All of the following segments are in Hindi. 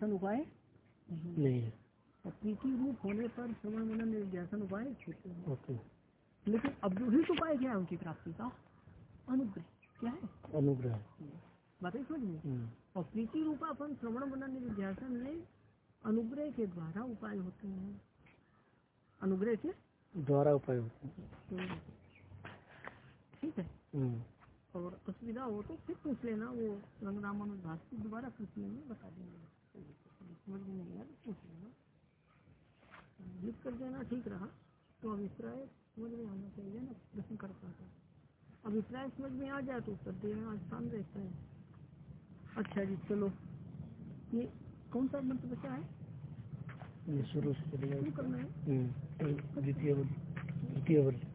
निध्यासन उपाय? नहीं। है। और प्रीति रूप होने पर श्रवण मनन निध्यासन उपाय ओके। लेकिन अव्यवहित उपाय क्या है उनकी प्राप्ति का? अनुग्रह। क्या है? अनुग्रह। बताइए समझ में? हम्म, और प्रीति रूपापन श्रवण मनन निध्यासन में अनुग्रह के द्वारा उपाय होते हैं। अनुग्रह के? द्वारा उपाय होते हैं। ठीक है। हम्म, और असुविधा हो तो फिर पूछ लेना वो रंगरामन भाष को दोबारा पूछ लेंगे बता देंगे। समझ में नहीं आया तो पूछ लेना लिख कर देना ठीक रहा तो अभिप्राय समझ में आना चाहिए ना प्रश्न करता था अभिप्राय समझ में आ जाए तो उत्तर देना आसान रहता है। अच्छा जी चलो ये कौन सा मंत्र बचा है ये शुरू से करना है। हम्म, द्वितीय वर्ग द्वितीय वर्ग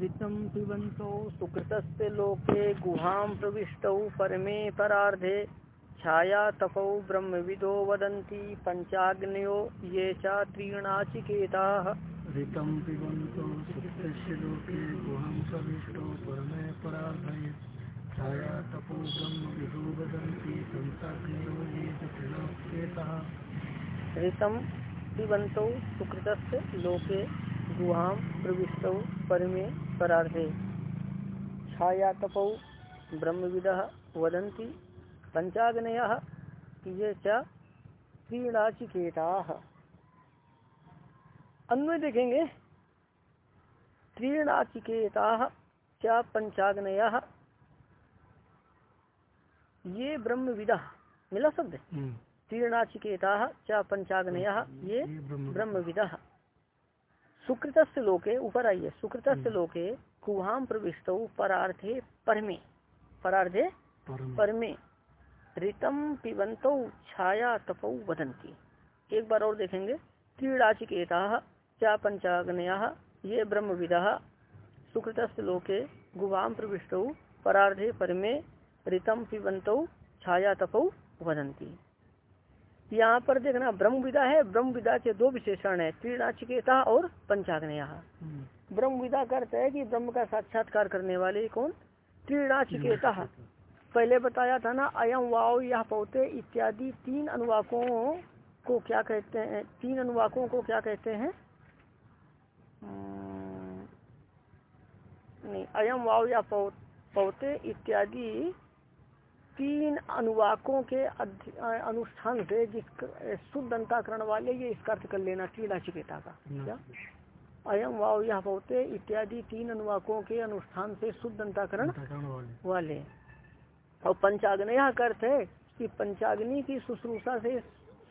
ऋतं पिबन्तौ सुकृतस्य लोके गुहां प्रविष्टौ परमे परार्धे छाया तपौ ब्रह्मविदो वदन्ति पञ्चाग्नयो ये च त्रीणाचिकेताः ऋतं पिबन्तो सुप्तस्य लोके गुहां प्रविष्टो परमे पराधये छाया तपो ब्रह्म विदो वदन्ति ये च त्रिलोकेतः ऋतं पिबन्तौ सुकृतस्य लोके गुहां प्रविष्टौ परमे परार्धे। छाया तपौ ब्रह्मविदः वदन्ति पञ्चाग्नयः ये च त्रीणाचिकेताः? अन्वय देखेंगे। त्रीणाचिकेता च पंचाग्नय ये ब्रह्म विदा मिला शब्द? हम्म, तीर्णाचिकेता च पंचाग्नय ये ये ब्रह्म ब्रह्म विदा सुकृत लोके ऊपर आइए सुकृत लोके कुहाम प्रविष्ट परार्थे परमे। परार्धे परम। ऋतम पिबंतौ छाया तपौ वदंती एक बार और देखेंगे। क्रीड़ाचिकेता चा पंचाग्नया ये ब्रह्म विदा सुकृत लोके गुवाम प्रविष्टौ परार्धे परमे ऋतम पिबंतौ छाया तपौ वदंती यहाँ पर देखना ब्रह्म विदा है ब्रह्म विदा के दो विशेषण है त्रिनाचिकेता और पंचाग्नया। हम्म, ब्रह्म विदा का अर्थ है कि ब्रह्म का साक्षात्कार करने वाले कौन? त्रिनाचिकेता पहले बताया था ना अयम वाव यह पौते इत्यादि तीन अनुवाकों को क्या कहते हैं तीन अनुवाकों को क्या कहते हैं? हम्म, नहीं अयम वाव या पौते इत्यादि तीन अनुवाकों के अनुष्ठान से जिस शुद्ध अंताकरण वाले ये इसका अर्थ कर लेना त्रिनाचिकेता का क्या? अयम वाव यह पौते इत्यादि तीन अनुवाकों के अनुष्ठान से शुद्ध अंताकरण वाले। और पंचाग्न का अर्थ है कि पंचाग्नि की शुश्रूषा से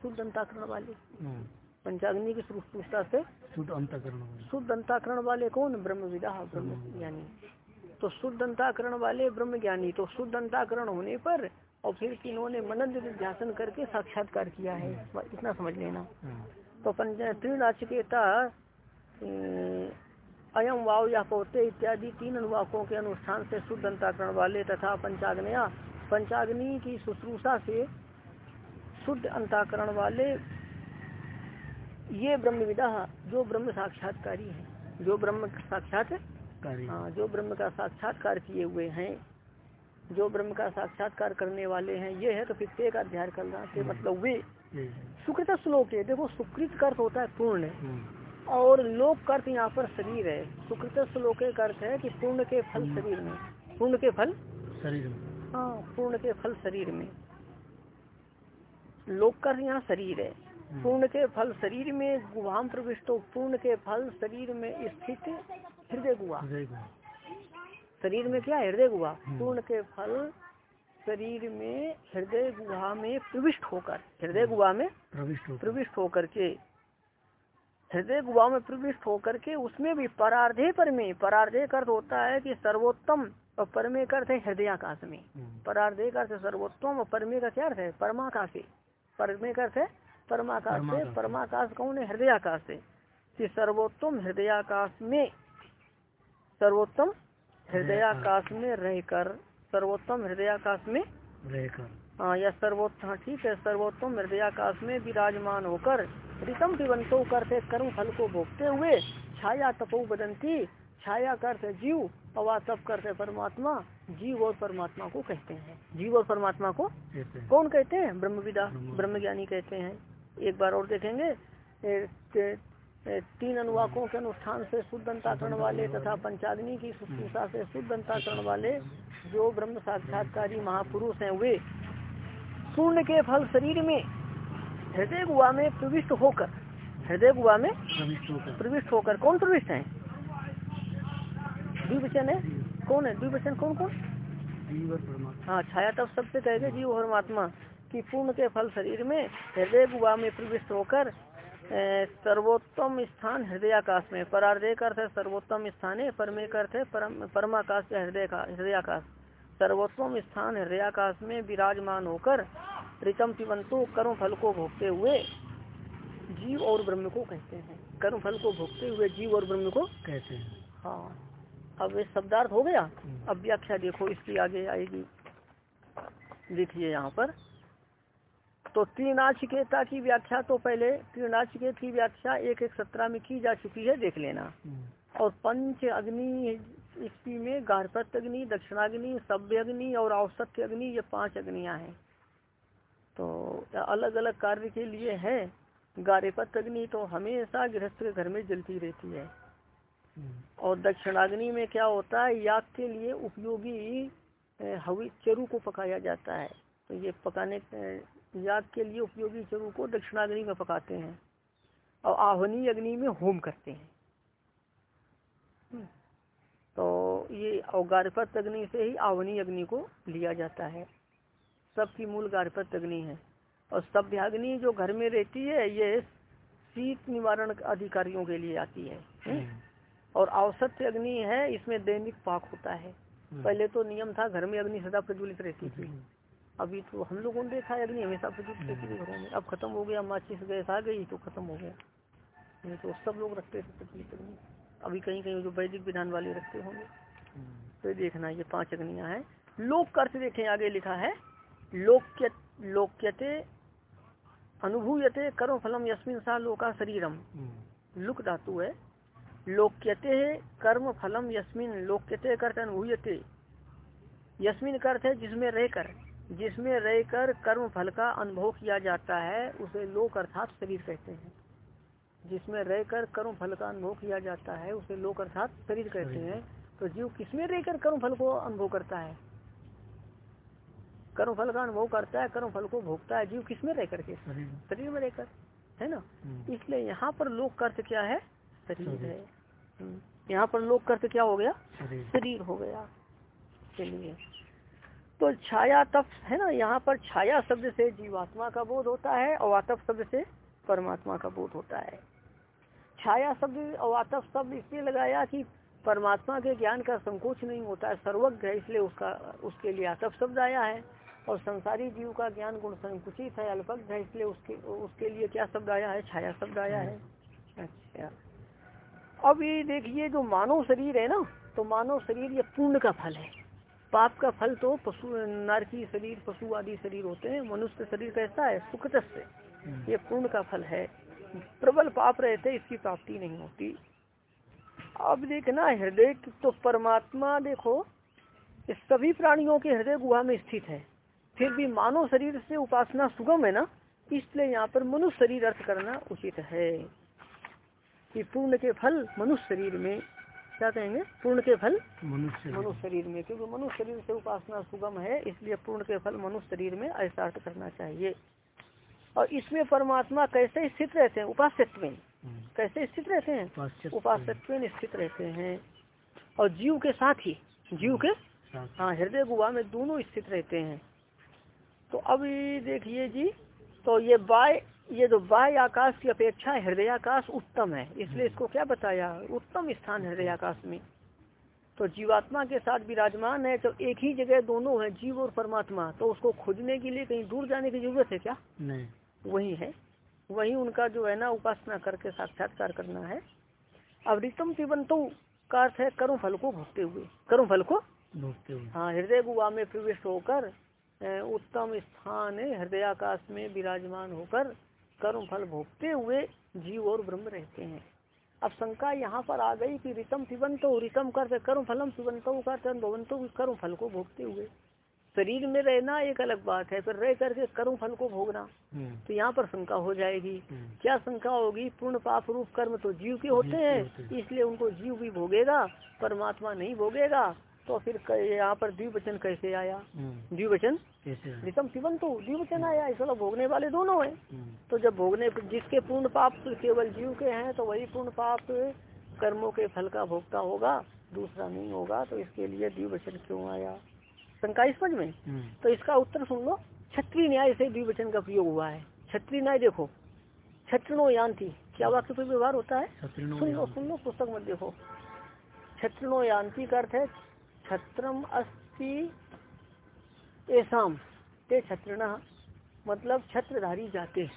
शुद्ध अंताकरण वाले। हम्म, पंचाग्नि की शुश्रूषा से शुद्ध अंतःकरण वाले। शुद्ध अंताकरण वाले कौन? ब्रह्म विदा ब्रह्म ज्ञानी तो शुद्ध अंताकरण वाले ब्रह्म ज्ञानी तो शुद्ध अंताकरण होने पर और फिर इन्होंने मनन ध्यान करके साक्षात्कार किया है। इतना समझ लेना। हम्म, तो त्रिनाचिकेता अयम वाव या पोते इत्यादि तीन अनुवाकों के अनुष्ठान से शुद्ध अंताकरण वाले तथा पंचाग्नया। पंचाग्नि की शुश्रूषा से शुद्ध अंताकरण वाले ये ब्रह्म विदा जो ब्रह्म साक्षात्कारी है जो ब्रह्म साक्षात हाँ। जो ब्रह्म का साक्षात्कार किए हुए हैं जो ब्रह्म का साक्षात्कार करने वाले हैं ये है तो फिर का अध्याय करना से मतलब वे सुकृत श्लोक है देखो सुकृत का अर्थ होता है पूर्ण। हम्म, और लोक का अर्थ यहाँ पर शरीर है। सुकृत श्लोक का अर्थ है कि पूर्ण के फल शरीर में। पूर्ण के फल? शरीर में। हाँ पूर्ण के फल शरीर में। लोक का यहाँ शरीर है। पूर्ण के फल शरीर में गुहाम प्रविष्ट पूर्ण के फल शरीर में स्थित हृदय गुहा। हृदय शरीर में क्या हृदय गुहा। पूर्ण के फल शरीर में हृदय गुहा में प्रविष्ट होकर हृदय गुहा में प्रविष्ट प्रविष्ट होकर के हृदय गुहा में प्रविष्ट होकर के उसमें भी परार्धे पर में परार्धे का अर्थ होता है कि सर्वोत्तम और परमे का अर्थ है हृदयाकाश में। हम्म, परार्धे का अर्थ सर्वोत्तम और परमे का क्या अर्थ है? परमाकाश से परमे का अर्थ है परमाकाश से परमाकाश। कौन है? हृदयाकाश से। सर्वोत्तम हृदयाकाश में सर्वोत्तम हृदयाकाश में रहकर सर्वोत्तम हृदयाकाश में रहकर। हाँ या सर्वोत्तम हाँ, ठीक है सर्वोत्तम हृदयाकाश में विराजमान होकर ऋतम पिबंतो करते कर्म फल को भोगते हुए छाया तपो बदंती छाया करते जीव और आतप करते परमात्मा जीव और परमात्मा को कहते हैं। जीव और परमात्मा को कहते कौन कहते हैं? ब्रह्म विदा ब्रह्म। ब्रह्म ज्ञानी कहते हैं। एक बार और देखेंगे। तीन अनुवाकों के अनुष्ठान से शुद्ध अंताकरण वाले तथा पंचाग्नि की शुश्रूषा से शुद्ध अंताकरण वाले जो ब्रह्म साक्षात्कारी महापुरुष हैं वे पूर्ण के फल शरीर में हृदय गुआ में प्रविष्ट होकर हृदय गुआ में प्रविष्ट होकर। कौन प्रविष्ट है? द्विवचन है? कौन है? द्विवचन कौन कौन? हाँ छाया तब सबसे कहेगा जीव परमात्मा की पूर्ण के फल शरीर में हृदय गुआ में प्रविष्ट होकर सर्वोत्तम स्थान हृदयाकाश में परार्धय का अर्थ है सर्वोत्तम स्थान है परमे का अर्थ है परम परमाकाश या हृदय का हृदयाकाश। सर्वोत्तम स्थान हृदयाकाश में विराजमान होकर ऋतम पिबंतु कर्म फल को भोगते हुए जीव और ब्रह्म को कहते हैं। कर्म फल को भोगते हुए जीव और ब्रह्म को कहते हैं। हाँ। अब ये शब्दार्थ हो गया? हम्म। अब व्याख्या देखो इसकी आगे आएगी। देखिए यहाँ पर। तो त्रिनाचिकेता की व्याख्या तो पहले त्रिनाचिकेत की व्याख्या एक एक सत्रह में की जा चुकी है देख लेना। हम्म। और पंच अग्नि इसकी में गार्हपत अग्नि दक्षिणाग्नि सभ्य अग्नि और औसत्य अग्नि ये पाँच अग्नियाँ हैं। तो अलग अलग कार्य के लिए है। गारेपत अग्नि तो हमेशा गृहस्थ के घर में जलती रहती है। हम्म। और दक्षिणाग्नि में क्या होता है याग के लिए उपयोगी हवी चरु को पकाया जाता है। तो ये पकाने याग के लिए उपयोगी चरु को दक्षिणाग्नि में पकाते हैं और आह्वनी अग्नि में होम करते हैं। हम्म। तो ये औगारपत अग्नि से ही आवनी अग्नि को लिया जाता है। सबकी मूल गारपत अग्नि है। और सभ्याग्नि जो घर में रहती है ये शीत निवारण अधिकारियों के लिए आती है। हम्म। और औसत अग्नि है इसमें दैनिक पाक होता है। हम्म। पहले तो नियम था घर में अग्नि सदा प्रज्वलित रहती थी। अभी तो हम लोगों ने देखा है अग्नि हमेशा रहती थी घरों में। अब खत्म हो गया माचिस गैस आ गई तो खत्म हो गया। नहीं तो सब लोग रखते थे प्रज्वलित अग्नि अभी कहीं कहीं जो वैदिक विधान वाले रखते होंगे। हम्म। तो ये देखना ये पाँच अग्नियाँ हैं। लोक का अर्थ देखें आगे लिखा है लोक्य लोक्यते अनुभूयते कर्म फलम यस्मिन सा लोका शरीरम। हम्म। लुक धातु है। लोक्यते कर्म फलम यस्मिन लोक्यते करते अनुभूयते। यस्मिन का अर्थ है जिसमें रहकर। जिसमें रहकर कर्म फल का अनुभव किया जाता है उसे लोक अर्थात शरीर कहते हैं। जिसमें रहकर कर्म फल का अनुभव किया जाता है उसे लोक अर्थात शरीर कहते हैं। तो जीव किसमें रहकर कर्म फल को अनुभव करता है? कर्म फल का अनुभव करता है कर्म फल को भोगता है जीव किसमें रह करके शरीर में। रहकर है ना? हम्म। इसलिए यहाँ पर लोक अर्थ क्या है? शरीर। है। हम्म। यहाँ पर लोक अर्थ क्या हो गया? शरीर हो गया। चलिए। तो छाया तप है ना, यहाँ पर छाया शब्द से जीवात्मा का बोध होता है और आतप शब्द से परमात्मा का बोध होता है। छाया शब्द आतप शब्द इसलिए लगाया कि परमात्मा के ज्ञान का संकोच नहीं होता है, सर्वज्ञ है, इसलिए उसका, उसके लिए आतप शब्द आया है। और संसारी जीव का ज्ञान गुण संकुचित है, अल्पज्ञ है, इसलिए उसके उसके लिए क्या शब्द आया है? छाया शब्द आया है। अच्छा। अब ये देखिए, जो मानव शरीर है ना तो मानव शरीर ये पुण्य का फल है। पाप का फल तो पशु नारकी शरीर पशु आदि शरीर होते हैं मनुष्य शरीर कैसा है सुकृत से हम्म। ये पूर्ण का फल है। प्रबल पाप रहते इसकी प्राप्ति नहीं होती। अब देखना हृदय तो परमात्मा देखो इस सभी प्राणियों के हृदय गुहा में स्थित है। फिर भी मानव शरीर से उपासना सुगम है ना इसलिए यहाँ पर मनुष्य शरीर अर्थ करना उचित है। कि पूर्ण के फल मनुष्य शरीर में क्या कहेंगे? पूर्ण के फल? मनुष्य। मनुष्य शरीर में क्योंकि मनुष्य शरीर से उपासना सुगम है इसलिए पूर्ण के फल मनुष्य शरीर में ऐसा अर्थ करना चाहिए। और इसमें परमात्मा कैसे स्थित रहते हैं? उपास्यत्व में। हम्म। कैसे स्थित रहते हैं? उपासत्व में। स्थित रहते हैं। और जीव के साथ ही जीव के हाँ हृदय गुहा में दोनों स्थित रहते हैं। तो अब देखिए जी तो ये बाय ये जो बाय आकाश की अपेक्षा हृदय आकाश उत्तम है। इसलिए इसको क्या बताया? उत्तम स्थान हृदय आकाश में। तो जीवात्मा के साथ विराजमान है तो एक ही जगह दोनों है जीव और परमात्मा। तो उसको खोजने के लिए कहीं दूर जाने की ज़रूरत है क्या? नहीं। वही है। वही उनका जो है ना उपासना करके साक्षात्कार करना है। अब रितम पिबंतो का अर्थ है कर्म फल को भोगते हुए। कर्म फल को? भोगते हुए। हाँ हृदय गुहा में प्रविष्ट होकर उत्तम स्थान हृदयाकाश में विराजमान होकर कर्म फल भोगते हुए जीव और ब्रह्म रहते हैं। अब शंका यहाँ पर आ गई कि रितम पिबंतो रितम करते कर्म फलम पिबंतो करते भवंतो कर्म फल को भोगते हुए। शरीर में रहना एक अलग बात है फिर रह करके कर्म फल को भोगना। हम्म, तो यहाँ पर शंका हो जाएगी। हम्म, क्या शंका होगी? पूर्ण पाप रूप कर्म तो जीव के के होते हैं। इसलिए उनको जीव भी भोगेगा परमात्मा नहीं भोगेगा। तो फिर यहाँ पर द्विवचन कैसे आया? हम्म, द्विवचन? रितम पिबन तो द्विवचन आया इसका भोगने वाले दोनों हैं। हम्म, तो जब भोगने जिसके पूर्ण पाप केवल जीव के हैं तो वही पूर्ण पाप कर्मों के फल का भोगता होगा दूसरा नहीं होगा तो इसके लिए द्विवचन क्यों आया? शंका इस में? हम्म, तो इसका उत्तर सुन लो। छत्री न्याय से द्विवचन का प्रयोग हुआ है। छत्री न्याय देखो। छत्रो यान्ति क्या वाक्य पर व्यवहार होता है? सुन लो सुन लो पुस्तक मत देखो। छत्रो यान्ति का अर्थ है छत्रम अस्ति? एसाम ते छत्रण मतलब छत्रधारी जाते हैं।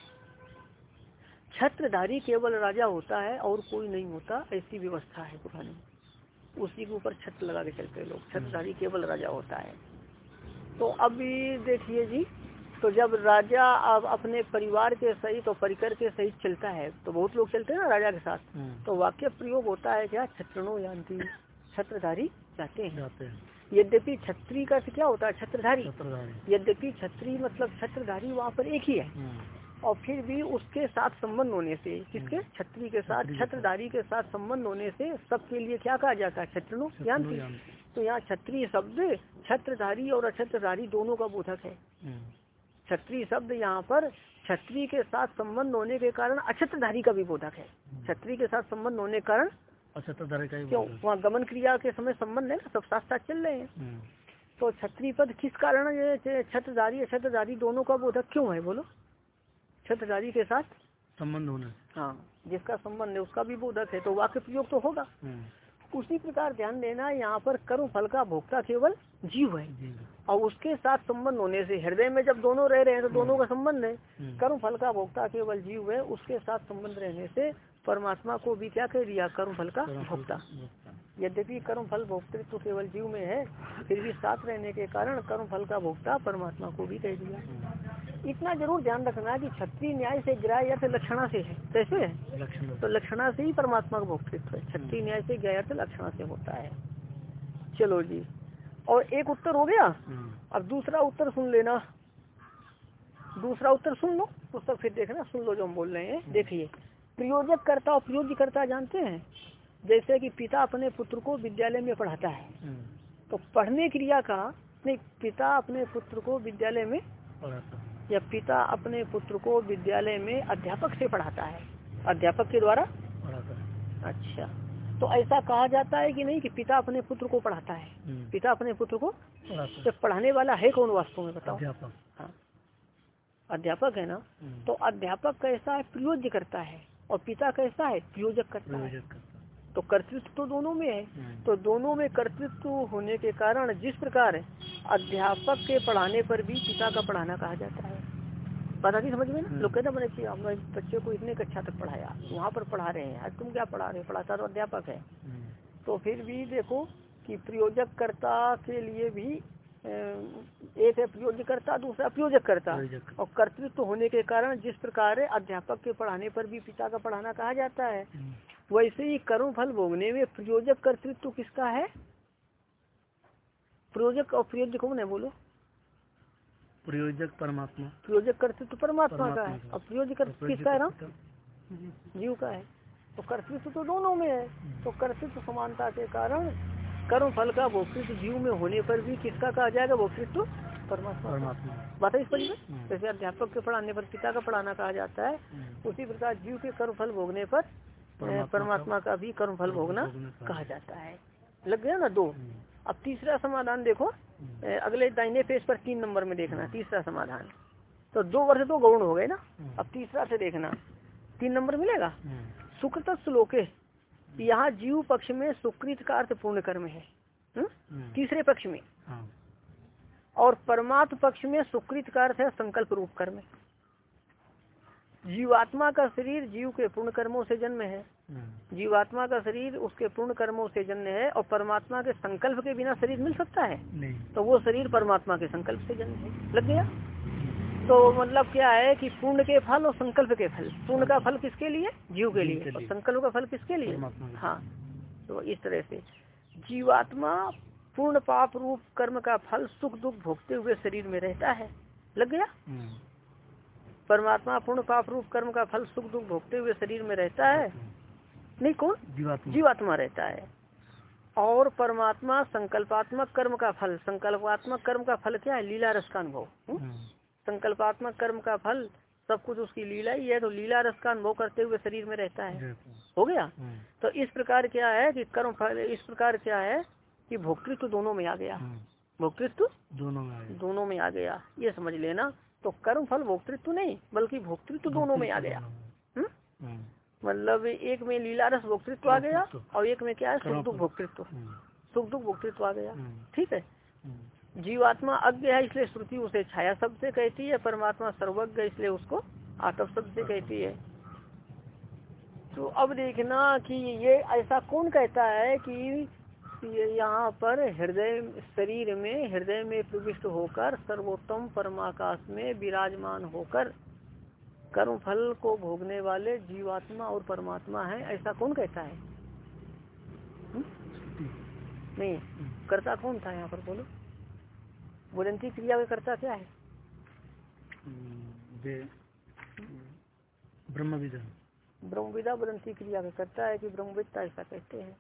छत्रधारी केवल राजा होता है और कोई नहीं होता ऐसी व्यवस्था है पुरानी। उसी के ऊपर छत्र लगा के चलते लोग। छत्रधारी केवल राजा होता है। तो अभी देखिए जी तो जब राजा अब अपने परिवार के सहित और परिकर के सहित चलता है तो बहुत लोग चलते हैं ना राजा के साथ। हम्म, तो वाक्य प्रयोग होता है क्या? छत्रणो यान्ति। छत्रधारी जाते हैं। यद्यपि छत्री का क्या होता है? छत्रधारी। यद्यपि छत्री मतलब छत्रधारी वहाँ पर एक ही है। हम्म, और फिर भी उसके साथ संबंध होने से किसके? छत्री के साथ। छत्री। छत्रधारी के साथ संबंध होने से सबके लिए क्या कहा जाता है? याम। तो यहाँ छत्री शब्द छत्रधारी और अछत्रधारी दोनों का बोधक है। हम्म, छत्री शब्द यहाँ पर छत्री के साथ संबंध होने के कारण अछत्रधारी का भी बोधक है। छत्री के साथ संबंध होने के कारण अच्छा तो का क्यों? वहाँ गमन क्रिया के समय संबंध है ना सब साथ साथ चल रहे हैं। हम्म, तो छत्री पद किस कारण छत्रधारी अछत्रधारी दोनों का बोधक क्यों है? बोलो। छत्रधारी के साथ? संबंध होने। हाँ जिसका संबंध है उसका भी बोधक है तो वाक्य प्रयोग तो होगा। हम्म, उसी प्रकार ध्यान देना यहाँ पर कर्म फल का भोक्ता केवल जीव है। और उसके साथ संबंध होने से हृदय में जब दोनों रह रहे हैं तो दोनों का संबंध है। हम्म, कर्म फल का भोक्ता केवल जीव है उसके साथ संबंध रहने से परमात्मा को भी क्या कह दिया? कर्म फल का भोक्ता। यद्यपि कर्म फल भोक्तृत्व केवल जीव में है फिर भी साथ रहने के कारण कर्म फल का भोक्ता परमात्मा को भी कह दिया। हम्म, इतना ज़रूर ध्यान रखना कि क्षत्रिय न्याय से ग्राह्य अर्थ लक्षणा से है। कैसे है? तो लक्षणा से ही परमात्मा का भोक्तृत्व है। क्षत्रिय न्याय से ग्राह्य अर्थ लक्षणा से होता है। चलो जी। और एक उत्तर हो गया? हम्म, अब दूसरा उत्तर सुन लेना। दूसरा उत्तर सुन लो पुस्तक फिर देखना। सुन लो जो हम बोल रहे हैं। देखिए प्रयोजक करता और प्रयोज्य करता जानते हैं? जैसे कि पिता अपने पुत्र को विद्यालय में पढ़ाता है। हम्म, तो पढ़ने क्रिया का नहीं पिता अपने पुत्र को विद्यालय में या पिता अपने पुत्र को विद्यालय में अध्यापक से पढ़ाता है। अध्यापक के द्वारा? अच्छा। तो ऐसा कहा जाता है कि नहीं कि पिता अपने पुत्र को पढ़ाता है। हम्म, पिता अपने पुत्र को? तो पढ़ाने वाला है कौन वास्तव में बताओ? अध्यापक। हाँ। अध्यापक है ना? हम्म, तो अध्यापक कैसा है? प्रयोज्य करता है। और पिता कैसा है प्रयोजक करता है। तो कर्तृत्व तो दोनों में है। हम्म, तो दोनों में कर्तृत्व होने के कारण जिस प्रकार अध्यापक के पढ़ाने पर भी पिता का पढ़ाना कहा जाता है। पता नहीं समझ में ना? हम्म। लोग कहते मैंने हमने बच्चे को इतने कक्षा तक पढ़ाया वहाँ पर पढ़ा रहे हैं आज तुम क्या पढ़ा रहे हो? पढ़ाता तो अध्यापक है। हम्म, तो फिर भी देखो कि प्रयोजक कर्ता के लिए भी एक है प्रयोजक कर्ता दूसरा प्रयोजक कर्ता प्रयोजक और कर्तृत्व होने के कारण जिस प्रकार अध्यापक के पढ़ाने पर भी पिता का पढ़ाना कहा जाता है। हम्म, वैसे ही कर्म फल भोगने में प्रयोजक कर्तृत्व किसका है? प्रयोजक और प्रयोज्य कौन है बोलो? प्रयोजक परमात्मा। प्रयोजक कर्तृत्व परमात्मा का है। और प्रयोजक किसका है ना जीव का है। तो कर्तृत्व तो दोनों में है। तो कर्तृत्व समानता के कारण कर्म फल का भोक्तृत्व जीव में होने पर भी किसका कहा जाएगा? भोक्तृत्व परमात्मा बात है इस पर। जैसे अध्यापक के पढ़ाने पर पिता का पढ़ाना कहा जाता है हम्म, उसी प्रकार जीव के कर्म फल भोगने पर परमात्मा का भी कर्म फल भोगना कहा जाता है। लग गया ना दो? हम्म, अब तीसरा समाधान देखो। हम्म, अगले दाहिने पेज पर तीन नंबर में देखना तीसरा समाधान। तो दो वर्ष तो गौण हो गए ना। अब तीसरा से देखना। तीन नंबर मिलेगा? सुकृत श्लोके यहाँ जीव पक्ष में सुकृत का अर्थ पूर्ण कर्म है हम्म? हम्म, तीसरे पक्ष में। हाँ, और परमात्म पक्ष में सुकृत का अर्थ है संकल्प रूप कर्म। जीवात्मा का शरीर जीव के पूर्ण कर्मों से जन्म है। हम्म, जीवात्मा का शरीर उसके पूर्ण कर्मों से जन्म है और परमात्मा के संकल्प के बिना शरीर मिल सकता है? नहीं। तो वो शरीर परमात्मा के संकल्प से जन्म है। लग गया? तो मतलब क्या है कि पूर्ण के फल और संकल्प के फल। पूर्ण का फल किसके लिए? जीव के लिए। और संकल्प का फल किसके लिए। हाँ तो इस तरह से। जीवात्मा पूर्ण पाप रूप कर्म का फल सुख दुख भोगते हुए शरीर में रहता है। लग गया? हम्म। परमात्मा पूर्ण पाप रूप कर्म का फल सुख दुख भोगते हुए शरीर में रहता है। नहीं कौन? जीवात्मा। जीवात्मा रहता है। और परमात्मा संकल्पात्मक कर्म का फल। संकल्पात्मक कर्म का फल क्या है? लीला रस का अनुभव। हम्म? हम्म। संकल्पात्मक कर्म का फल सब कुछ उसकी लीला ही है तो लीला रस का अनुभव करते हुए शरीर में रहता है हो गया हम्म। तो इस प्रकार क्या है कि कर्म फल इस प्रकार क्या है कि भोक्तृत्व दोनों में आ गया हम्म। भोक्तृत्व दोनों में दोनों में आ गया ये समझ लेना तो कर्म फल भोक्तृत्व नहीं बल्कि भोक्तृत्व दोनों में आ गया हम्म? मतलब एक में लीला रस भोक्तृत्व आ गया और एक में क्या है सुख दुख। भोक्तृत्व। सुख दुख भोक्तृत्व आ गया। ठीक है। जीवात्मा अज्ञ है इसलिए श्रुति उसे छाया शब्द से कहती है परमात्मा सर्वज्ञ इसलिए उसको आतप शब्द से कहती है। तो अब देखना कि ये ऐसा कौन कहता है कि यहाँ पर हृदय शरीर में हृदय में प्रविष्ट होकर सर्वोत्तम परमाकाश में विराजमान होकर कर्म फल को भोगने वाले जीवात्मा और परमात्मा है ऐसा कौन कहता है? हम्म? नहीं कर्ता कौन था यहाँ पर बोलो? बुरंती क्रिया का कर्ता क्या है। वे- ब्रह्म विधान ब्रह्मविदा बुरंती क्रिया का कर्ता है कि ब्रह्मविद्ता ऐसा कहते हैं?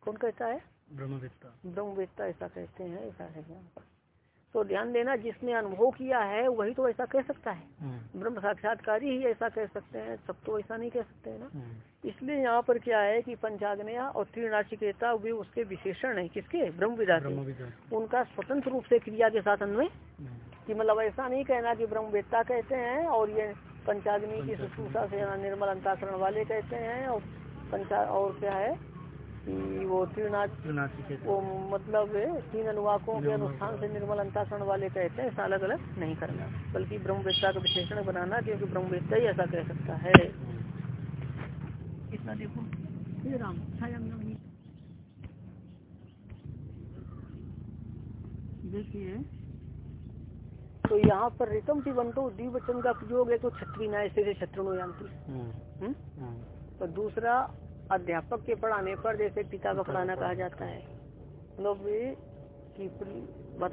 कौन कहता है? ब्रह्मविद्ता ब्रह्मविद्ता ऐसा कहते हैं ऐसा है यहाँ पर। तो ध्यान देना जिसने अनुभव किया है वही तो ऐसा कह सकता है। हम्म। ब्रह्म साक्षात्कार ही ऐसा कह सकते हैं सब तो ऐसा नहीं कह सकते हैं ना? हम्म। इसलिए यहाँ पर क्या है कि पंचाग्नया और त्रिनाचिकेता वे उसके विशेषण है। किसके? ब्रह्म विधान उनका स्वतंत्र रूप से क्रिया के साथ अन्वय। कि मतलब ऐसा नहीं कहना कि ब्रह्मवेत्ता कहते हैं और ये पंचाग्नि की शुश्रूषा से निर्मल अंताकरण वाले कहते हैं और पंचा और क्या है? कि वो त्रिनाथ वो मतलब तीन अनुवाकों के अनुष्ठान से निर्मल अंताकरण वाले कहते हैं ऐसा अलग अलग नहीं करना बल्कि ब्रह्मवेत्ता का विशेषण बनाना क्योंकि ब्रह्मवेत्ता ही ऐसा कह सकता है। इतना देखो राम। देखिए तो यहाँ पर रितम की बंटो द्विवचन का प्रयोग है तो छत्री न्याय से हम्म। हम्म? हम्म। और दूसरा अध्यापक के पढ़ाने पर जैसे पिता का पढ़ाना कहा जाता है। मतलब कि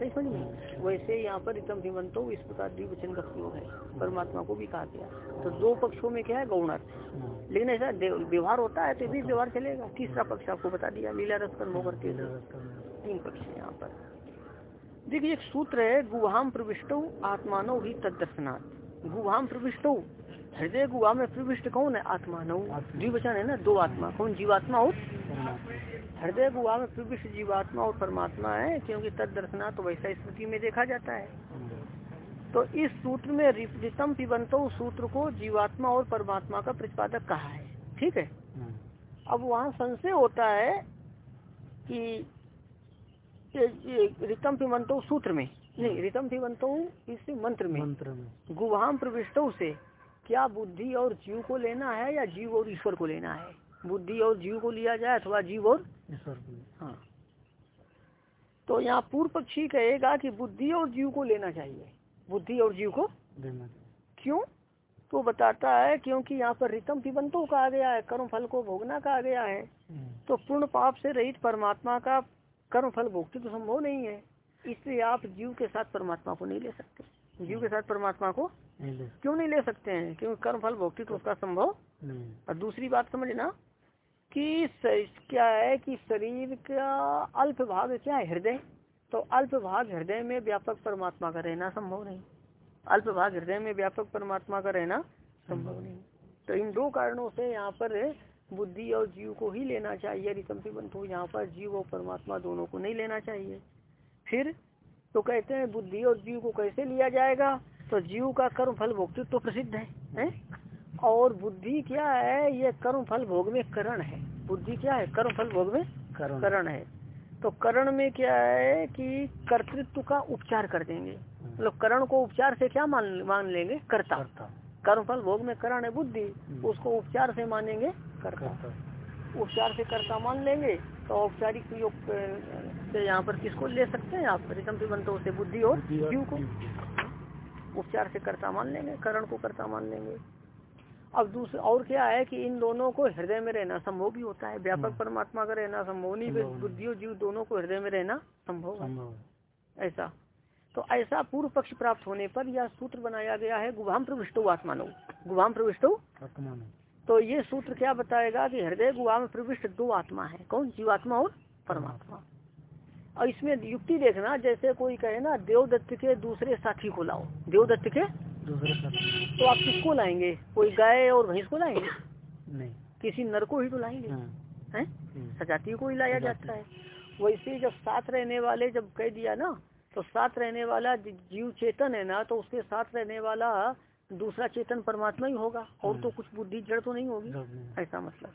समझ में वैसे यहाँ पर इस प्रकार द्विवचन का प्रयोग है। परमात्मा को भी कहा गया। तो दो पक्षों में क्या है? गौणर्थ। लेकिन ऐसा व्यवहार होता है तो भी व्यवहार चलेगा। तीसरा पक्ष आपको बता दिया, लीला रस कर्म हुए तीन पक्ष है यहाँ पर। देखिए, एक सूत्र है गुहाम प्रविष्टो आत्मानव ही तदर्शनाथ गुहाम प्रविष्टो। हृदय गुहा में प्रविष्ट कौन है? आत्मानव द्विवचन है ना? दो आत्मा। कौन? जीवात्मा और हृदय गुहा में प्रविष्ट जीवात्मा और परमात्मा है क्योंकि तद दर्शना तो वैसा स्मृति में देखा जाता है। तो इस सूत्र में रितम पिबंतो सूत्र को जीवात्मा और परमात्मा का प्रतिपादक कहा है। ठीक है? हम्म। अब वहाँ संशय होता है कि रितम पिबंतो सूत्र में नहीं रितम पिबंतो इस मंत्र में मंत्र में। गुहाम प्रविष्टों से क्या बुद्धि और जीव को लेना है या जीव और ईश्वर को लेना है? बुद्धि और जीव को लिया जाए अथवा जीव और ईश्वर को हाँ। तो यहाँ पूर्व पक्षी कहेगा कि बुद्धि और जीव को लेना चाहिए। बुद्धि और जीव को देना क्यों? तो बताता है क्योंकि यहाँ पर रितम पिबंतो कहा गया है कर्म फल को भोगना कहा गया है। हम्म। तो पूर्ण पाप से रहित परमात्मा का कर्म फल भोगती तो संभव नहीं है। इसलिए आप जीव के साथ परमात्मा को नहीं ले सकते। जीव के साथ परमात्मा को नहीं क्यों नहीं ले सकते हैं? क्योंकि कर्म फल भोक्ति तो उसका संभव नहीं। और दूसरी बात समझना कि क्या है कि शरीर का अल्प भाग क्या है हृदय तो अल्प भाग हृदय में व्यापक परमात्मा का रहना संभव नहीं। अल्प भाग हृदय में व्यापक परमात्मा का रहना संभव नहीं। तो इन दो कारणों से यहाँ पर बुद्धि और जीव को ही लेना चाहिए। रिकम्पी बंधु यहाँ पर जीव और परमात्मा दोनों को नहीं लेना चाहिए। फिर तो कहते हैं बुद्धि और जीव को कैसे लिया जाएगा? तो जीव का कर्म फल भोक्तृत्व तो प्रसिद्ध है, है? और बुद्धि क्या है ये कर्म फल भोग में करण है। बुद्धि क्या है? कर्म फल भोग में करण। है। तो करण में क्या है कि कर्तृत्व का उपचार कर देंगे। मतलब करण को उपचार से क्या मान मान लेंगे? कर्ता। करता। कर्म फल भोग में करण है बुद्धि हम्म। उसको उपचार से मानेंगे कर्ता। करता। उपचार से कर्ता मान लेंगे तो औपचारिक अ, से यहाँ पर किसको ले सकते हैं आप? से बुद्धि और जीव को। उपचार से कर्ता मान लेंगे करण को कर्ता मान लेंगे। अब दूसरा और क्या है कि इन दोनों को हृदय में रहना संभव भी होता है। व्यापक हम्म। परमात्मा का रहना संभव नहीं बुद्धि और जीव दोनों को हृदय में रहना संभव है। ऐसा। तो ऐसा पूर्व पक्ष प्राप्त होने पर यह सूत्र बनाया गया है गुभाम प्रविष्टो आत्मानो। गुभाम प्रविष्टो? आत्मान। तो ये सूत्र क्या बताएगा कि हृदय गुहा में प्रविष्ट दो आत्मा है। कौन? जीवात्मा और परमात्मा। और इसमें युक्ति देखना जैसे कोई कहे ना देवदत्त के दूसरे साथी को लाओ। देवदत्त के? दूसरे साथी। तो आप किसको लाएँगे? कोई गाय और भैंस को लाएँगे? नहीं। किसी नर को ही तो लाएँगे। हाँ, हैं? हम्म, सजाती को ही लाया जाता है। वैसे जब साथ रहने वाले जब कह दिया ना तो साथ रहने वाला जीव चेतन है ना तो उसके साथ रहने वाला दूसरा चेतन परमात्मा ही होगा। और तो कुछ बुद्धि जड़ तो नहीं होगी। ऐसा मतलब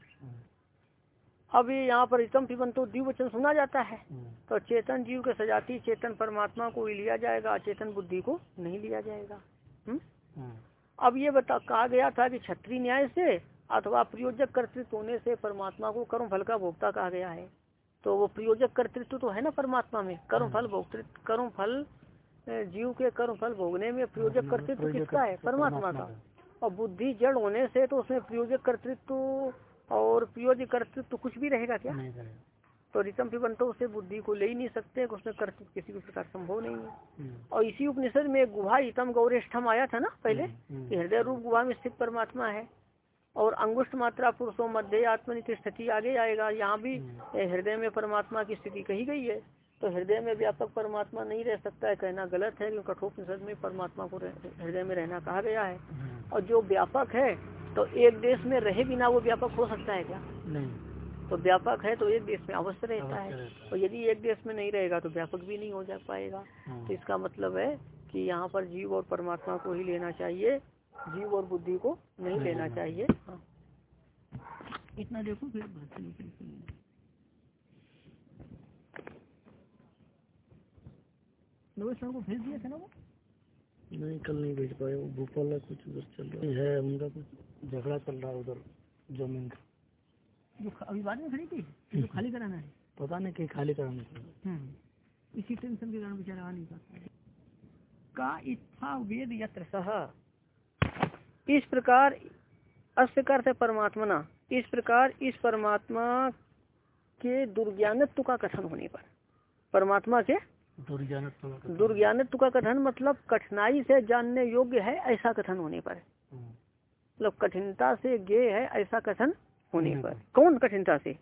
अब ये यहाँ पर इतम पिबन तो द्विवचन सुना जाता है। हम्म, तो चेतन जीव के सजाती चेतन परमात्मा को ही लिया जाएगा चेतन बुद्धि को नहीं लिया जाएगा। हम्म? हम्म, अब ये बता कहा गया था कि क्षत्रिय न्याय से अथवा प्रयोजक कर्तृत्व होने से परमात्मा को कर्म फल का भोक्ता कहा गया है। तो वो प्रयोजक कर्तृत्व तो है ना परमात्मा में? कर्म फल भोक्तृत्व कर्म फल जीव के कर्म फल भोगने में प्रयोजक कर्तृत्व किसका है? परमात्मा का। और बुद्धि जड़ होने से तो उसमें प्रयोजक कर्तृत्व और प्रयोजक कर्तृत्व कुछ भी रहेगा क्या? तो रितम पिबंतो उसे बुद्धि को ले ही नहीं सकते उसमें कर्तृत्व किसी भी प्रकार संभव नहीं है। हम्म, और इसी उपनिषद में गुहा इतम गौरेष्ठम आया था ना पहले हम्म, कि हृदय रूप गुहा में स्थित परमात्मा है। और अंगुष्ठ मात्रा पुरुषों मध्य आत्मनि की स्थिति आगे आएगा। यहाँ भी हम्म। हृदय में परमात्मा की स्थिति कही गई है। तो हृदय में व्यापक परमात्मा नहीं रह सकता है कहना गलत है क्योंकि कठोपनिषद में परमात्मा को हृदय में रहना कहा गया है। हम्म, और जो व्यापक है तो एक देश में रहे बिना वो व्यापक हो सकता है क्या? नहीं। तो व्यापक है तो एक देश में अवश्य रहता है। रहता है। और यदि एक देश में नहीं रहेगा तो व्यापक भी नहीं हो जा पाएगा। हाँ, तो इसका मतलब है कि यहाँ पर जीव और परमात्मा को ही लेना चाहिए जीव और बुद्धि को नहीं नहीं लेना चाहिए। हाँ। इतना देखो फिर को भेज दिया था ना वो? नहीं कल नहीं भेज पाए। वो भोपाल में कुछ उधर चल रहा है है उनका कुछ। झगड़ा चल रहा है उधर ज़मीन का। जो अभी बाद में खड़ी थी? जो खाली कराना है? पता नहीं कहीं खाली कराने लिए। हम्म। इसी टेंशन के कारण बेचारा आ नहीं पाता है। का इच्छा वेद यत्र सह इस प्रकार अस्य का अर्थ है परमात्मना। इस प्रकार इस परमात्मा के दुर्ज्ञानत्व का कथन होने पर। परमात्मा के दुर्ज्ञानत्व का कथन। दुर्ज्ञानत्व का कथन मतलब कठिनाई से जानने योग्य है ऐसा कथन होने पर। हम्म, मतलब कठिनता से गे है ऐसा कथन होने होने पर। पर। कौन कठिनता से?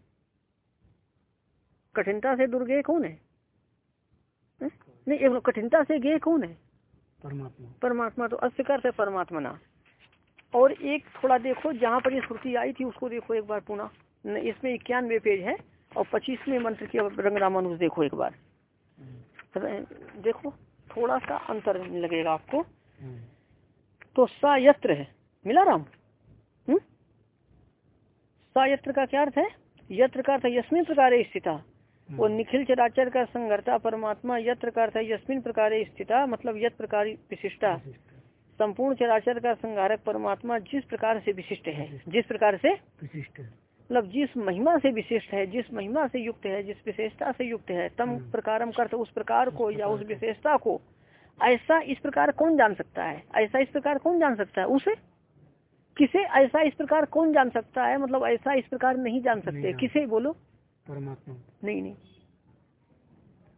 कठिनता से दुर्गे कौन है? नहीं कठिनता से गे कौन है? परमात्मा। परमात्मा तो अर्थ है परमात्मा ना। और एक थोड़ा देखो जहाँ पर ये श्रुति आई थी उसको देखो एक बार पुनः। इसमें इक्यानवे पेज है और पच्चीसवें मंत्र के रंग रामानुज देखो एक बार। हम्म, देखो थोड़ा सा अंतर लगेगा आपको। हम्म, तो सा यत्र है। मिला राम? हम्म? सा यत्र का क्या अर्थ है? यत्र का अर्थ यस्मिन प्रकार स्थिता। वो हम्म, निखिल चराचर का संगरता परमात्मा यत्र का अर्थ है यस्मिन प्रकार स्थिता मतलब यत प्रकार विशिष्टा। संपूर्ण चराचर का संहारक परमात्मा जिस प्रकार से विशिष्ट है जिस प्रकार से? विशिष्ट। मतलब जिस महिमा से विशिष्ट है जिस महिमा से युक्त है जिस विशेषता से युक्त है तम हम्म। प्रकारम करते उस प्रकार को या उस विशेषता को ऐसा इस प्रकार कौन जान सकता है? ऐसा इस प्रकार कौन जान सकता है? उसे किसे ऐसा इस प्रकार कौन जान सकता है? मतलब ऐसा इस प्रकार नहीं जान सकते। किसे? बोलो। परमात्मा। नहीं नहीं।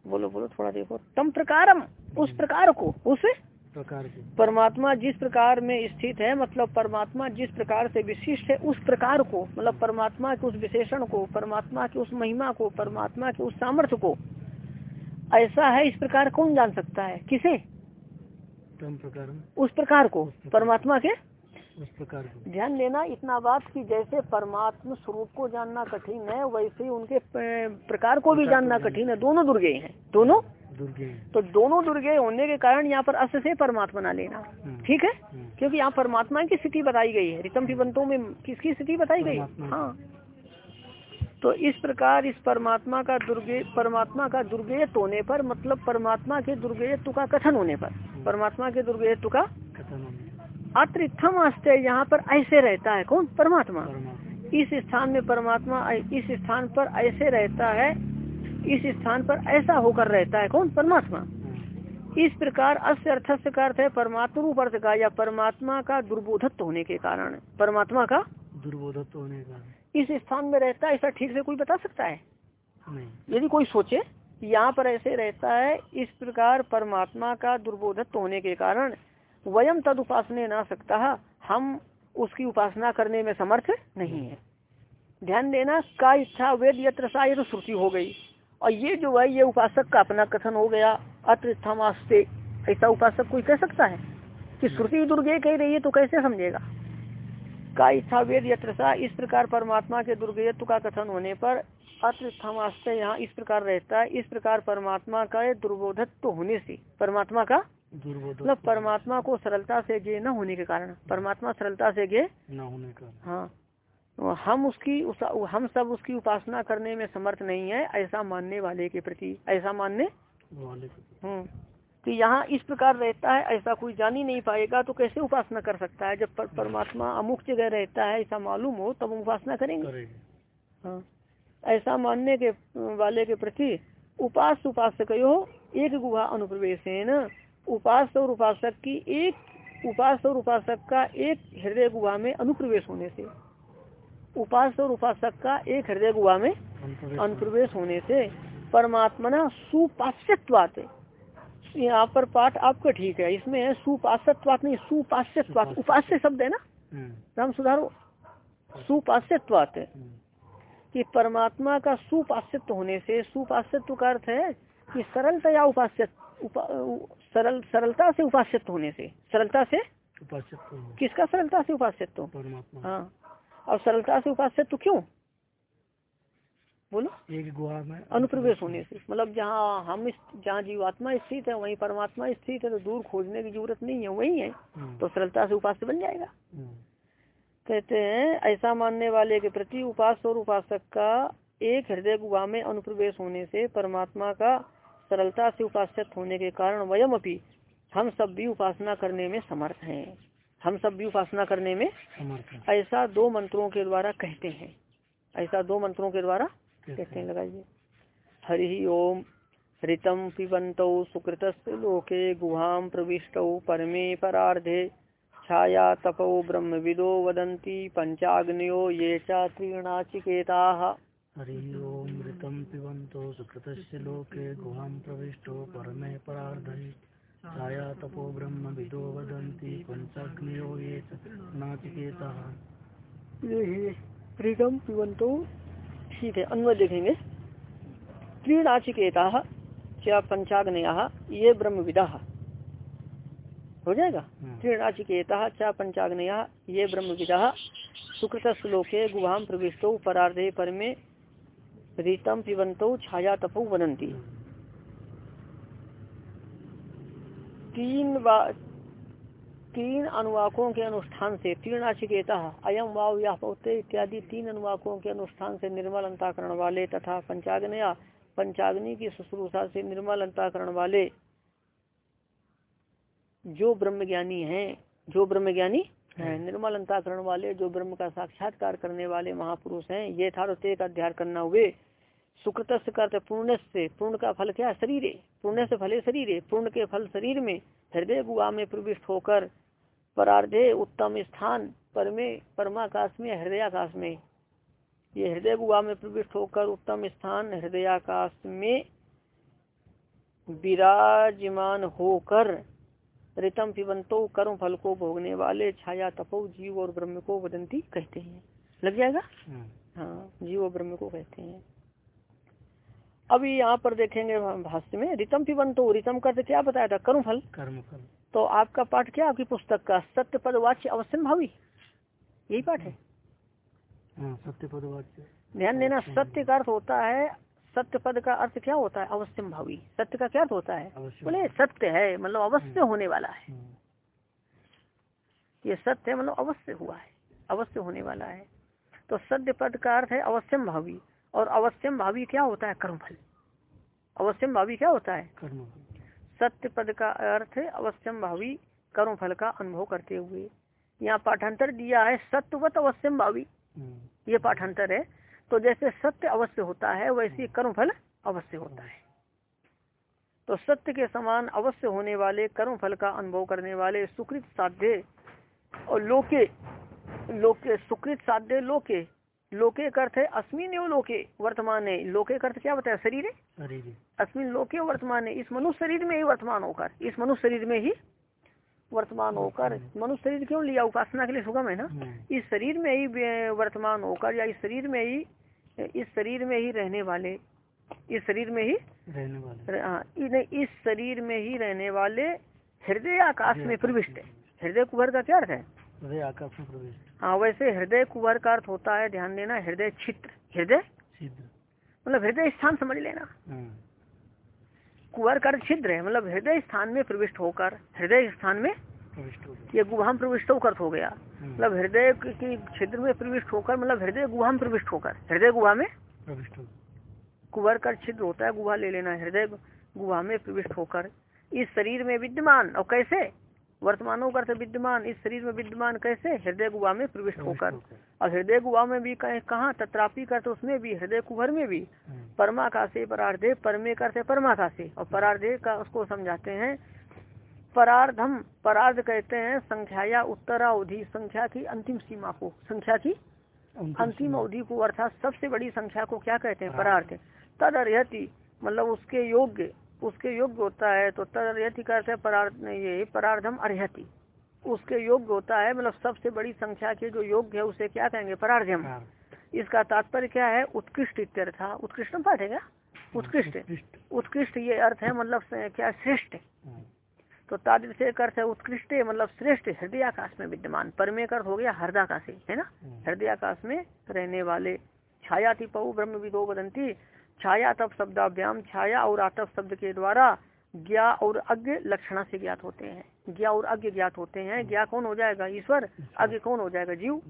बोलो बोलो थोड़ा देखो तम प्रकारम उस प्रकार को उस प्रकार परमात्मा जिस प्रकार में स्थित है मतलब परमात्मा जिस प्रकार से विशिष्ट है उस प्रकार को मतलब परमात्मा के उस विशेषण को परमात्मा की उस महिमा को परमात्मा के उस सामर्थ्य को ऐसा है इस प्रकार कौन जान सकता है? किसे? प्रकार उस प्रकार को परमात्मा के उस प्रकार ध्यान देना इतना बात कि जैसे परमात्मा स्वरूप को जानना कठिन है वैसे ही उनके प्रकार को भी जानना। कठिन है। दोनों दुर्गे हैं। दोनों? दुर्गे तो दोनों दुर्गे होने के कारण यहाँ पर अस से परमात्मा ना लेना। हम्म, ठीक है? हम्म, क्योंकि यहाँ परमात्मा की स्थिति बताई गई है। रितम पिबंतों में किसकी स्थिति बताई गई? हाँ। तो इस प्रकार इस परमात्मा का दुर्गे परमात्मा का दुर्गेयत्व होने पर मतलब परमात्मा के दुर्गेयत्व का कथन होने पर परमात्मा के दुर्गेयत्व का खत्म होने अत्र इत्थम यहाँ पर ऐसे रहता है। कौन? परमात्मा। इस स्थान में परमात्मा इस स्थान पर ऐसे रहता है इस स्थान पर ऐसा होकर रहता है। कौन? परमात्मा। हाँ, इस प्रकार अस्य अर्थस्य का अर्थ है परमात्मा रूप अर्थ का या परमात्मा का दुर्बोधत्व होने के कारण। परमात्मा का दुर्बोधत्व होने का इस स्थान में रहता है ऐसा ठीक से कोई बता सकता है? नहीं। यदि कोई सोचे यहाँ पर ऐसे रहता है इस प्रकार परमात्मा का दुर्बोधत्व होने के कारण वयम तद उपासने ना सकता, हम उसकी उपासना करने में समर्थ नहीं है। ध्यान देना, का इच्छा वेद यत्र श्रुति हो गई। और ये जो है, ये उपासक का अपना कथन हो गया, अत्र ऐसा उपासक कोई कह सकता है? कि श्रुति दुर्गे कह रही है तो कैसे समझेगा? का इच्छा वेद यत्र इस प्रकार परमात्मा के दुर्गेयत्व का कथन होने पर, अत्र यहाँ इस प्रकार रहता है, इस प्रकार परमात्मा का दुर्बोधत्व होने से, परमात्मा का मतलब परमात्मा को सरलता से गे न होने के कारण। परमात्मा सरलता से गे न होने का हाँ। तो हम उसकी उस, हम सब उसकी उपासना करने में समर्थ नहीं है ऐसा मानने वाले के प्रति ऐसा मानने वाले हम्म। कि यहाँ इस प्रकार रहता है ऐसा कोई जान ही नहीं पाएगा तो कैसे उपासना कर सकता है? जब पर, परमात्मा अमुक जगह रहता है ऐसा मालूम हो तब उपासना करेंगे। हाँ। ऐसा मानने के वाले के प्रति उपास उपास उपासक एक गुहा अनुप्रवेश है न। उपास और उपासक की एक उपास और उपासक का एक हृदय गुहा में अनुप्रवेश होने से उपास और उपासक का एक हृदय गुहा में अनुप्रवेश होने से परमात्मा सुपाश्यत्वात यहाँ पर पाठ आपका ठीक है इसमें है सुपाश्यत्वात नहीं सुपाश्यत्वात उपास्य शब्द है ना? हम्म। राम सुधारो। सुपाश्यत्वात हम्म। कि परमात्मा का सुपाश्यत्व होने से सुपाश्यत्व का अर्थ है कि सरलतया उपास्य सरल सरलता से उपास्यत्व होने से। सरलता से? उपास्यत्व किसका सरलता से उपास्यत्व परमात्मा। हाँ। और सरलता से उपास्यत्व क्यों? बोलो। एक गुहा में अनुप्रवेश होने से। मतलब जहाँ हम जहाँ जीवात्मा स्थित है वहीं परमात्मा स्थित है तो दूर खोजने की ज़रूरत नहीं है वही है। हम्म। तो सरलता से उपास्य बन जाएगा। हम्म। कहते हैं ऐसा मानने वाले के प्रति उपास और उपासक का एक हृदय गुहा में अनुप्रवेश होने से परमात्मा का सरलता से उपासित होने के कारण वयम अपनी हम सब भी उपासना करने में समर्थ हैं। हम सब भी उपासना करने में ऐसा दो मंत्रों के द्वारा कहते हैं। ऐसा दो मंत्रों के द्वारा कहते हैं लगाइए। हरि ओम ऋतम पिबंत सुकृत लोके गुहाम प्रविष्ट परमे परार्धे छाया तपो ब्रह्म विदो वदंती पंचाग्नियो ये चीर्णाचिकेता हरि मृतम सुकृतस्य लोके गुहां प्रविष्टो परमे परार्धये। छाया तपो ब्रह्म विदो वदन्ति पंचाग्नियो ये नाचिकेतः। प्रीतम पिबंतो ठीक है अन्वय देखेंगे त्रिनाचिकेता क्या पंचाग्नया ये ब्रह्म विदा हो जाएगा? हम्म। त्रिनाचिकेता चा पंचाग्नया ये ब्रह्म विदा सुकृत श्लोके गुहाम प्रविष्टो परार्धे परमे रीतम पिबंतो छाया तपो वदंती तीन तीन अनुवाकों के अनुष्ठान से तीन अचिकेता अयम वाव या पौते इत्यादि तीन अनुवाकों के अनुष्ठान से निर्मल अंताकरण वाले तथा पंचाग्नया, पंचाग्नि की शुश्रूषा से निर्मल अंताकरण वाले जो ब्रह्म ज्ञानी है, जो ब्रह्म ज्ञानी है निर्मल अंताकरण वाले जो ब्रह्म का साक्षात्कार करने वाले महापुरुष हैं, ये थारोते का अध्ययन करना हुए। सुकृत करते पुण्य से पूर्ण का फल क्या? शरीर। पुण्य से फले शरीर। पूर्ण के फल शरीर में हृदय गुआ में प्रविष्ट होकर परार्धे उत्तम स्थान, परमे, परमाकाश में, हृदयाकाश में। ये हृदय गुआ में प्रविष्ट होकर उत्तम स्थान, हृदयाकाश में विराजमान होकर रितम पिबंतो कर्म फल को भोगने वाले छाया तपो जीव और ब्रह्म को वदंती कहते हैं। लग जाएगा? हम्म। हाँ जीव और ब्रह्म को कहते हैं। अभी यहाँ पर देखेंगे भाष्य में रितम पिबंतो रितम कर क्या बताया था? कर्म फल। कर्म फल तो आपका पाठ क्या आपकी पुस्तक का? सत्य पद वाच्य अवश्य भावी। यही पाठ है? हाँ, सत्य पद वाच्य। ध्यान देना सत्य का अर्थ होता है सत्य पद का अर्थ क्या होता है? अवश्यम भावी सत्य का क्या अर्थ होता है? बोले सत्य है मतलब अवश्य हम्म। होने वाला है। हम्म। ये सत्य है मतलब अवश्य हुआ है। अवश्य होने वाला है। तो सत्य पद का अर्थ है अवश्यम भावी और अवश्यम भावी क्या होता है? कर्मफल। अवश्यम भावी क्या होता है? कर्म सत्य पद का अर्थ है अवश्यम भावी कर्मफल का अनुभव करते हुए। यहाँ पाठांतर दिया है सत्यवत अवश्यम भावी हम्म। ये पाठांतर है। तो जैसे सत्य अवश्य होता है वैसे कर्मफल अवश्य होता है। तो सत्य के समान अवश्य होने वाले कर्म फल का अनुभव करने वाले सुकृत साध्य और लोके लोके सुकृत साध्य लोके लोके अर्थ है अस्मिन एवं लोके वर्तमान है। लोके अर्थ क्या बताया? शरीर अस्मिन लोके वर्तमान है। इस मनुष्य शरीर में ही वर्तमान होकर इस मनुष्य शरीर में ही वर्तमान होकर मनुष्य शरीर क्यों लिया? उपासना के लिए सुगम है ना? इस शरीर में ही वर्तमान होकर या इस शरीर में ही इस शरीर में ही रहने वाले इस शरीर में ही रहने वाले। हाँ इस शरीर में ही रहने वाले हृदय आकाश में प्रविष्ट है। हृदय कुबर का क्या अर्थ है? हृदय आकाश में प्रविष्ट। हाँ वैसे हृदय कुबर का अर्थ होता है ध्यान देना हृदय छिद्र हृदय मतलब हृदय स्थान समझ लेना। हाँ। कुवर का छिद्र है मतलब हृदय स्थान में प्रविष्ट होकर हृदय स्थान में ये गुहाम प्रविष्ट होकर हो गया। हाँ। मतलब हृदय की छिद्र में प्रविष्ट होकर मतलब हृदय गुहाम प्रविष्ट होकर हृदय गुहा में प्रविष्ट कुवर का छिद्र होता है गुहा ले लेना हृदय गुहा में प्रविष्ट होकर। इस शरीर में विद्यमान और कैसे? वर्तमानों का विद्यमान इस शरीर में विद्यमान कैसे? हृदय गुहा में प्रविष्ट होकर। और हृदय गुहा में भी कहे कहा? तत्रापी करते उसमें भी हृदय कुहर में भी। हम्म। परमा का से परार्धे परमे करते परमा का से। और परार्धे का उसको समझाते हैं परार्धम परार्ध कहते हैं संख्या या उत्तरावधि संख्या की अंतिम सीमा को। संख्या की अंतिम अवधि को अर्थात सबसे बड़ी संख्या को क्या कहते हैं? परार्थ। तद अर्ति मतलब उसके योग्य उसके योग्य होता है तो तद अर्हति कहते हैं परार्थ ये परार्धम अर्हति। उसके योग्य होता है मतलब सबसे बड़ी संख्या के जो योग्य है उसे क्या कहेंगे? परार्धम इसका तात्पर्य क्या है? उत्कृष्ट इत्यर्थ। उत्कृष्ट पाठ है क्या? उत्कृष्ट। उत्कृष्ट। ये अर्थ है मतलब क्या? श्रेष्ठ। हाँ। तो तादिर से अर्थ है उत्कृष्ट मतलब श्रेष्ठ हृदय आकाश में विद्यमान। परमे अर्थ हो गया हृदयाकाशी है ना? हाँ। हृदय आकाश में रहने वाले छाया थी पऊ ब्रह्म विदो बदंती छाया तप शब्दाभ्याम छाया और आतप शब्द के द्वारा ज्ञा और अज्ञ लक्षणा से ज्ञात होते हैं। ज्ञा और अज्ञ ज्ञात होते हैं। ज्ञा कौन हो जाएगा? ईश्वर। अज्ञ कौन हो जाएगा? जीव।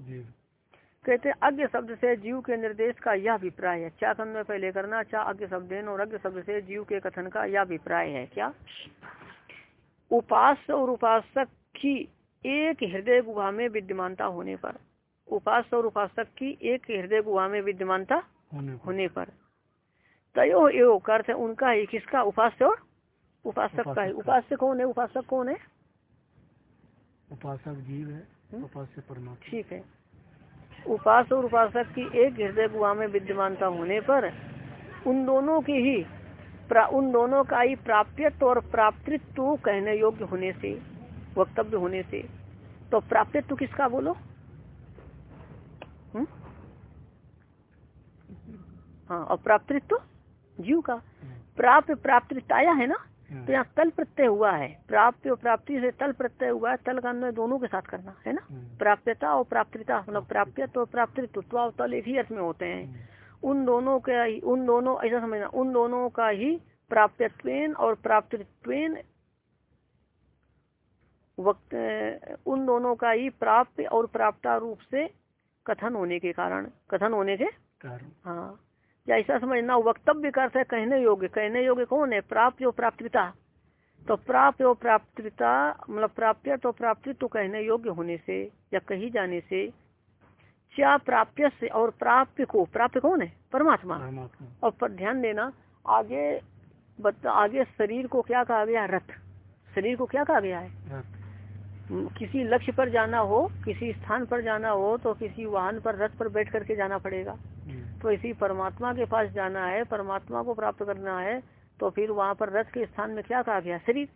कहते अज्ञ शब्द से जीव के निर्देश का यह अभिप्राय है। कन में पहले करना चाह अज्ञ शब्द और अज्ञ शब्द से जीव के कथन का यह अभिप्राय है। क्या? उपास और उपासक की एक हृदय गुहा में विद्यमानता होने पर उपास और उपासक की एक हृदय गुहा में विद्यमानता होने पर। तयो योग अर्थ है उनका ही किसका? उपास्य और उपासक का ही। उपास्य कौन है? उपासक कौन है? उपासक जीव है हम्म? उपास्य परमात्मा। ठीक है। उपास और उपासक की एक हृदय गुहा में विद्यमानता होने पर उन दोनों की ही उन दोनों का ही प्राप्यत्व और प्राप्तित्व कहने योग्य होने से वक्तव्य होने से। तो प्राप्तित्व किसका बोलो? हुँ? और प्राप्तित्व? जीव का। प्राप्त प्राप्तिताया है ना? तो यहाँ तल प्रत्यय हुआ है। प्राप्त और प्राप्ति से तल प्रत्यय हुआ है। तल का दोनों के साथ करना है ना। प्राप्यता और प्राप्तिता मतलब प्राप्यत्व और प्राप्तित्व तल एक ही अर्थ में होते हैं। उन दोनों का उन दोनों ऐसा समझना उन दोनों का ही प्राप्यत्व और प्राप्तित्व वक्त उन दोनों का ही प्राप्त और प्राप्ता रूप से कथन होने के कारण कथन होने के कारण। हाँ। या ऐसा समझना वक्तव्य का अर्थ है कहने योग्य कहने योग्य कौन है? प्राप्त और प्राप्तिता। तो प्राप्त और प्राप्तिता मतलब प्राप्त तो प्राप्ति तो कहने योग्य होने से या कही जाने से क्या प्राप्य से और प्राप्य को प्राप्य कौन है? परमात्मा। और पर ध्यान देना आगे बता आगे शरीर को क्या कहा गया? रथ। शरीर को क्या कहा गया है? किसी लक्ष्य पर जाना हो किसी स्थान पर जाना हो तो किसी वाहन पर रथ पर बैठ करके जाना पड़ेगा। तो इसी परमात्मा के पास जाना है परमात्मा को प्राप्त करना है तो फिर वहाँ पर रथ के स्थान में क्या कहा गया? शरीर।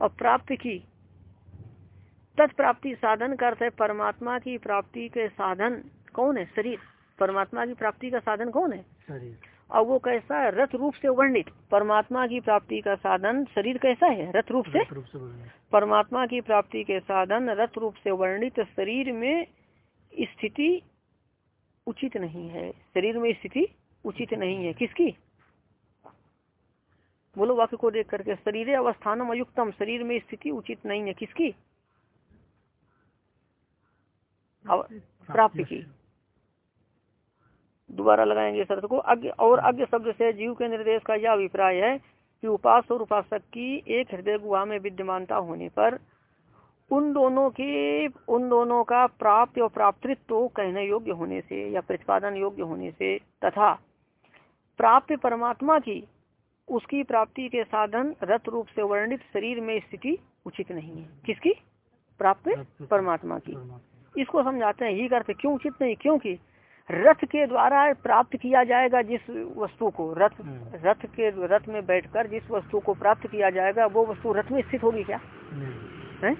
और प्राप्त की तत्प्राप्ति साधन का अर्थ है परमात्मा की प्राप्ति के साधन कौन है? शरीर। परमात्मा की प्राप्ति का साधन कौन है? शरीर। और वो कैसा है? रथ रूप से वर्णित। परमात्मा की प्राप्ति का साधन शरीर कैसा है? रथ रूप से, परमात्मा की प्राप्ति के साधन रथ रूप से वर्णित। शरीर में स्थिति उचित नहीं है। शरीर में स्थिति उचित नहीं है। किसकी? बोलो वाक्य को देख करके। शरीर अवस्थान अयुक्तम। शरीर में स्थिति उचित नहीं है। किसकी? प्राप्त की। दोबारा लगाएँगे शर्त को। अज्ञ और अज्ञ शब्द से जीव के निर्देश का यह अभिप्राय है कि उपास और उपासक की एक हृदय गुहा में विद्यमानता होने पर उन दोनों की उन दोनों का प्राप्त और प्राप्तित्व कहने योग्य होने से या प्रतिपादन योग्य होने से तथा प्राप्त परमात्मा की उसकी प्राप्ति के साधन रथ रूप से वर्णित शरीर में स्थिति उचित नहीं है। किसकी? प्राप्त परमात्मा की। इसको समझाते हैं ही करते क्यों उचित नहीं? क्योंकि रथ के द्वारा प्राप्त किया जाएगा जिस वस्तु को रथ हम्म। रथ के रथ में बैठकर जिस वस्तु को प्राप्त किया जाएगा वो वस्तु रथ में स्थित होगी क्या? है?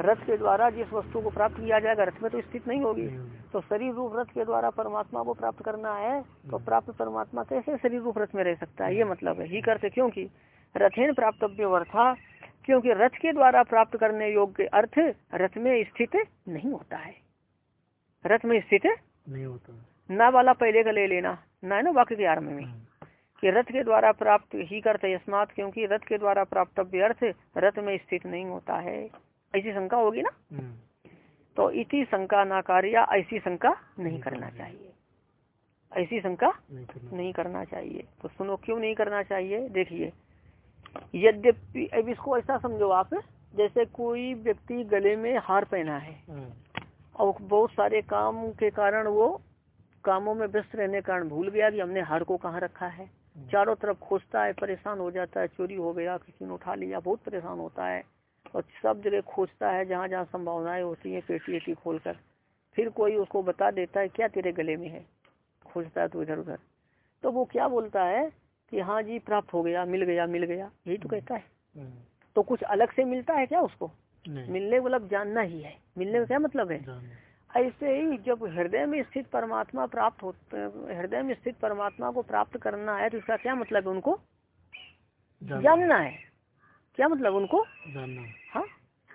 रथ के द्वारा जिस वस्तु को प्राप्त किया जाएगा रथ में तो स्थित नहीं होगी। नहीं होगी। तो शरीर रूप रथ के द्वारा परमात्मा को प्राप्त करना है तो प्राप्त परमात्मा कैसे शरीर रूप रथ में रह सकता है? ये मतलब है ही करते क्योंकि रथेन प्राप्तव्य वर्था क्योंकि रथ के द्वारा प्राप्त करने योग्य अर्थ रथ में स्थित नहीं होता है। रथ में स्थित नहीं होता ना वाला पहले का ले लेना ना है ना वाक्य के आरंभ में। हम्म, कि रथ के द्वारा प्राप्त ही करते यस्मात क्योंकि रथ के द्वारा प्राप्तव्य अर्थ रथ में स्थित नहीं होता है। ऐसी शंका होगी ना? हम्म, तो इति शंका ना कार्य ऐसी शंका नहीं करना चाहिए। ऐसी शंका नहीं करना चाहिए। तो सुनो क्यों नहीं करना चाहिए? देखिए यद्यपि अब इसको ऐसा समझो आप जैसे कोई व्यक्ति गले में हार पहना है हाँ, और बहुत सारे काम के कारण वो कामों में व्यस्त रहने के कारण भूल गया कि हमने हार को कहाँ रखा है। चारों तरफ़ खोजता है परेशान हो जाता है चोरी हो गया किसी ने उठा लिया बहुत परेशान होता है और सब जगह खोजता है जहाँ जहाँ संभावनाएँ होती हैं पेटी वेटी खोल कर फिर कोई उसको बता देता है क्या तेरे गले में है? खोजता है तो इधर उधर तो वो क्या बोलता है? कि हाँ जी प्राप्त हो गया मिल गया मिल गया। यही तो कहता है। हाँ, तो कुछ अलग से मिलता है क्या उसको? मिलने का मतलब जानना ही है। मिलने का क्या मतलब है? ऐसे ही जब हृदय में स्थित परमात्मा प्राप्त हो हृदय में स्थित परमात्मा को प्राप्त करना है तो इसका क्या मतलब है उनको? जानना। है। क्या मतलब उनको? जानना। हाँ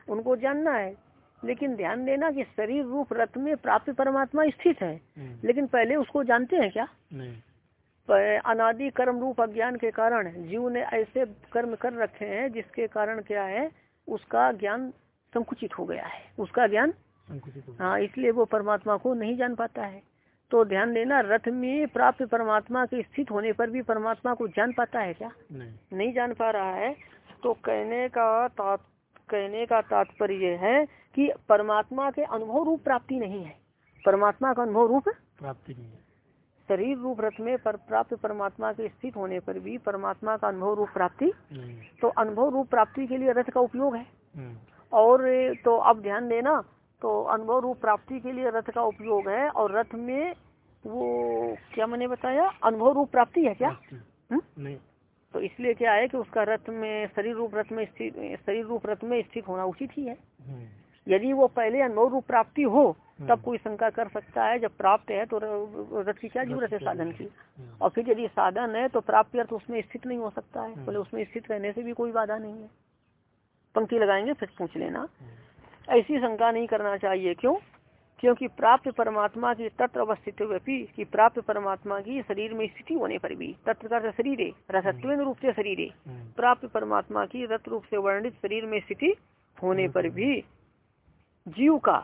उनको जानना है। लेकिन ध्यान देना कि शरीर रूप रथ में प्राप्त परमात्मा स्थित है। हम्म, लेकिन पहले उसको जानते हैं क्या? नहीं। अनादि कर्म रूप अज्ञान के कारण जीव ने ऐसे कर्म कर रखे हैं जिसके कारण क्या है? उसका ज्ञान संकुचित हो गया है। उसका ज्ञान संकुचित हाँ इसलिए वो परमात्मा को नहीं जान पाता है। तो ध्यान देना रथ में प्राप्त परमात्मा के स्थित होने पर भी परमात्मा को जान पाता है क्या? नहीं। नहीं जान पा रहा है। तो कहने का तात कहने का तात्पर्य है कि परमात्मा के अनुभव रूप प्राप्ति नहीं है। परमात्मा का अनुभव रूप प्राप्ति नहीं है। शरीर रूप रथ में पर प्राप्त परमात्मा के स्थित होने पर भी परमात्मा का अनुभव रूप प्राप्ति। तो अनुभव रूप प्राप्ति के लिए रथ का उपयोग है। हम्म, और तो अब ध्यान देना तो अनुभव रूप प्राप्ति के लिए रथ का उपयोग है और रथ में वो क्या मैंने बताया? अनुभव रूप प्राप्ति है क्या? हम्म? नहीं। तो इसलिए क्या है कि उसका रथ में शरीर रूप रथ में स्थित शरीर रूप रथ में स्थित होना उचित ही है। हम्म, यदि वो पहले अनुभव रूप प्राप्ति हो तब हम्म। कोई शंका कर सकता है। जब प्राप्त है तो रथ की क्या ज़रूरत है साधन की? हम्म, और फिर यदि साधन है तो प्राप्ति अर्थ उसमें स्थित नहीं हो सकता है। हम्म। बोले उसमें स्थित रहने से भी कोई बाधा नहीं है। पंक्ति लगाएँगे फिर पूछ लेना। हम्म, ऐसी शंका नहीं करना चाहिए। क्यों? क्योंकि प्राप्त परमात्मा की तत्व अवस्थित कि प्राप्त परमात्मा की शरीर में स्थिति होने पर भी। तत्व का शरीर है। रसत्व रूप से शरीर है। हम्म, प्राप्त परमात्मा की रत रूप से वर्णित शरीर में स्थिति होने पर भी। जीव का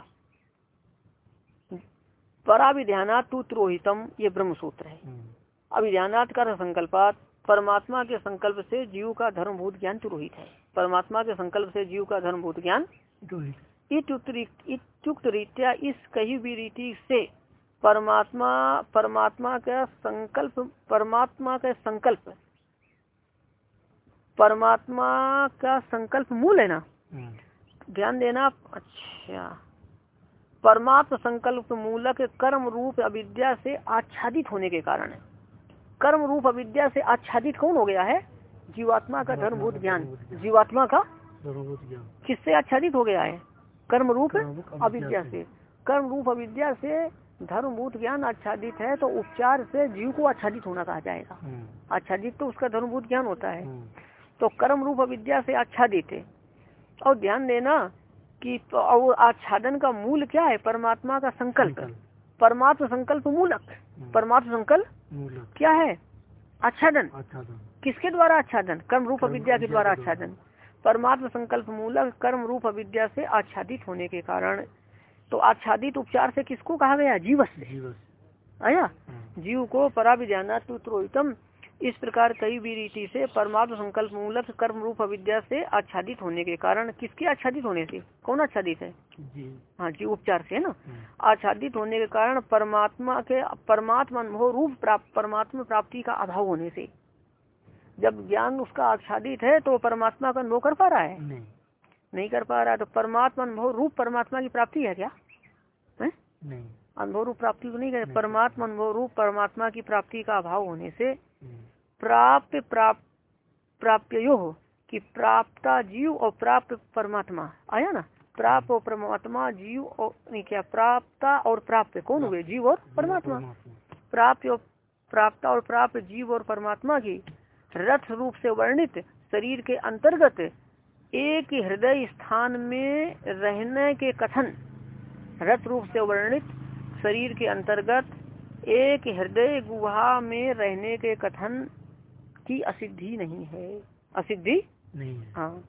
पराविध्यानात तु त्रोहितम ये ब्रह्म सूत्र है। हम्म, अभिध्यानात का संकल्पात परमात्मा के संकल्प से जीव का धर्मभूत ज्ञान तुरोहित है। परमात्मा के संकल्प से जीव का धर्मभूत ज्ञान इतुक्त रीत्या इस कही भी रीति से परमात्मा परमात्मा का संकल्प परमात्मा का संकल्प परमात्मा का संकल्प मूल है ना? हम्म, ध्यान देना। अच्छा। परमात्म संकल्प मूलक कर्म रूप अविद्या से आच्छादित होने के कारण है। कर्म रूप अविद्या से आच्छादित कौन हो गया है? जीवात्मा का धर्मभूत ज्ञान। जीवात्मा का किससे आच्छादित हो गया है? कर्म रूप अविद्या अविद्या से। कर्म रूप अविद्या से धर्मभूत ज्ञान आच्छादित है तो उपचार से जीव को आच्छादित होना कहा जाएगा। हम्म, आच्छादित तो उसका धर्मभूत ज्ञान होता है। हम्म, तो कर्म रूप अविद्या से आच्छादित है। और ध्यान देना कि तो और आच्छादन का मूल क्या है? परमात्मा का संकल्प। परमात्मा संकल्प मूलक। हम्म, परमात्मा संकल्प मूलक। क्या है? आच्छादन। किसके द्वारा आच्छादन? कर्म रूप अविद्या के द्वारा आच्छादन। परमात्मा संकल्प मूलक कर्म रूप अविद्या से आच्छादित होने के कारण। तो आच्छादित उपचार से किसको कहा गया? जीवस से। जीवस आया? हम्म, जीव को पराविद्यानात्रोहितम इस प्रकार कई भी रीति से परमात्मा संकल्प मूलक कर्म रूप अविद्या से आच्छादित होने के कारण किसके आच्छादित होने से? कौन आच्छादित है? जी। हाँ जी उपचार से है ना? हम्म, आच्छादित होने के कारण परमात्मा के परमात्मा अनुभव रूप प्राप्त परमात्मा प्राप्ति का अभाव होने से। जब ज्ञान उसका आच्छादित है तो परमात्मा का अनुभव कर पा रहा है? नहीं। नहीं कर पा रहा है तो परमात्मा अनुभव रूप परमात्मा की प्राप्ति है क्या? है? नहीं। अनुभव रूप प्राप्ति तो नहीं कर परमात्मा अनुभव रूप परमात्मा की प्राप्ति का अभाव होने से प्राप्य यो हो कि प्राप्ता जीव और प्राप्त परमात्मा। आया ना? प्राप्त और परमात्मा जीव और नहीं क्या प्राप्ता और प्राप्त कौन हुए जीव और परमात्मा। प्राप्त और प्राप्त और प्राप्त जीव और परमात्मा की रथ रूप से वर्णित शरीर के अंतर्गत एक हृदय स्थान में रहने के कथन रथ रूप से वर्णित शरीर के अंतर्गत एक हृदय गुहा में रहने के कथन की असिद्धि नहीं है। असिद्धि? नहीं हाँ।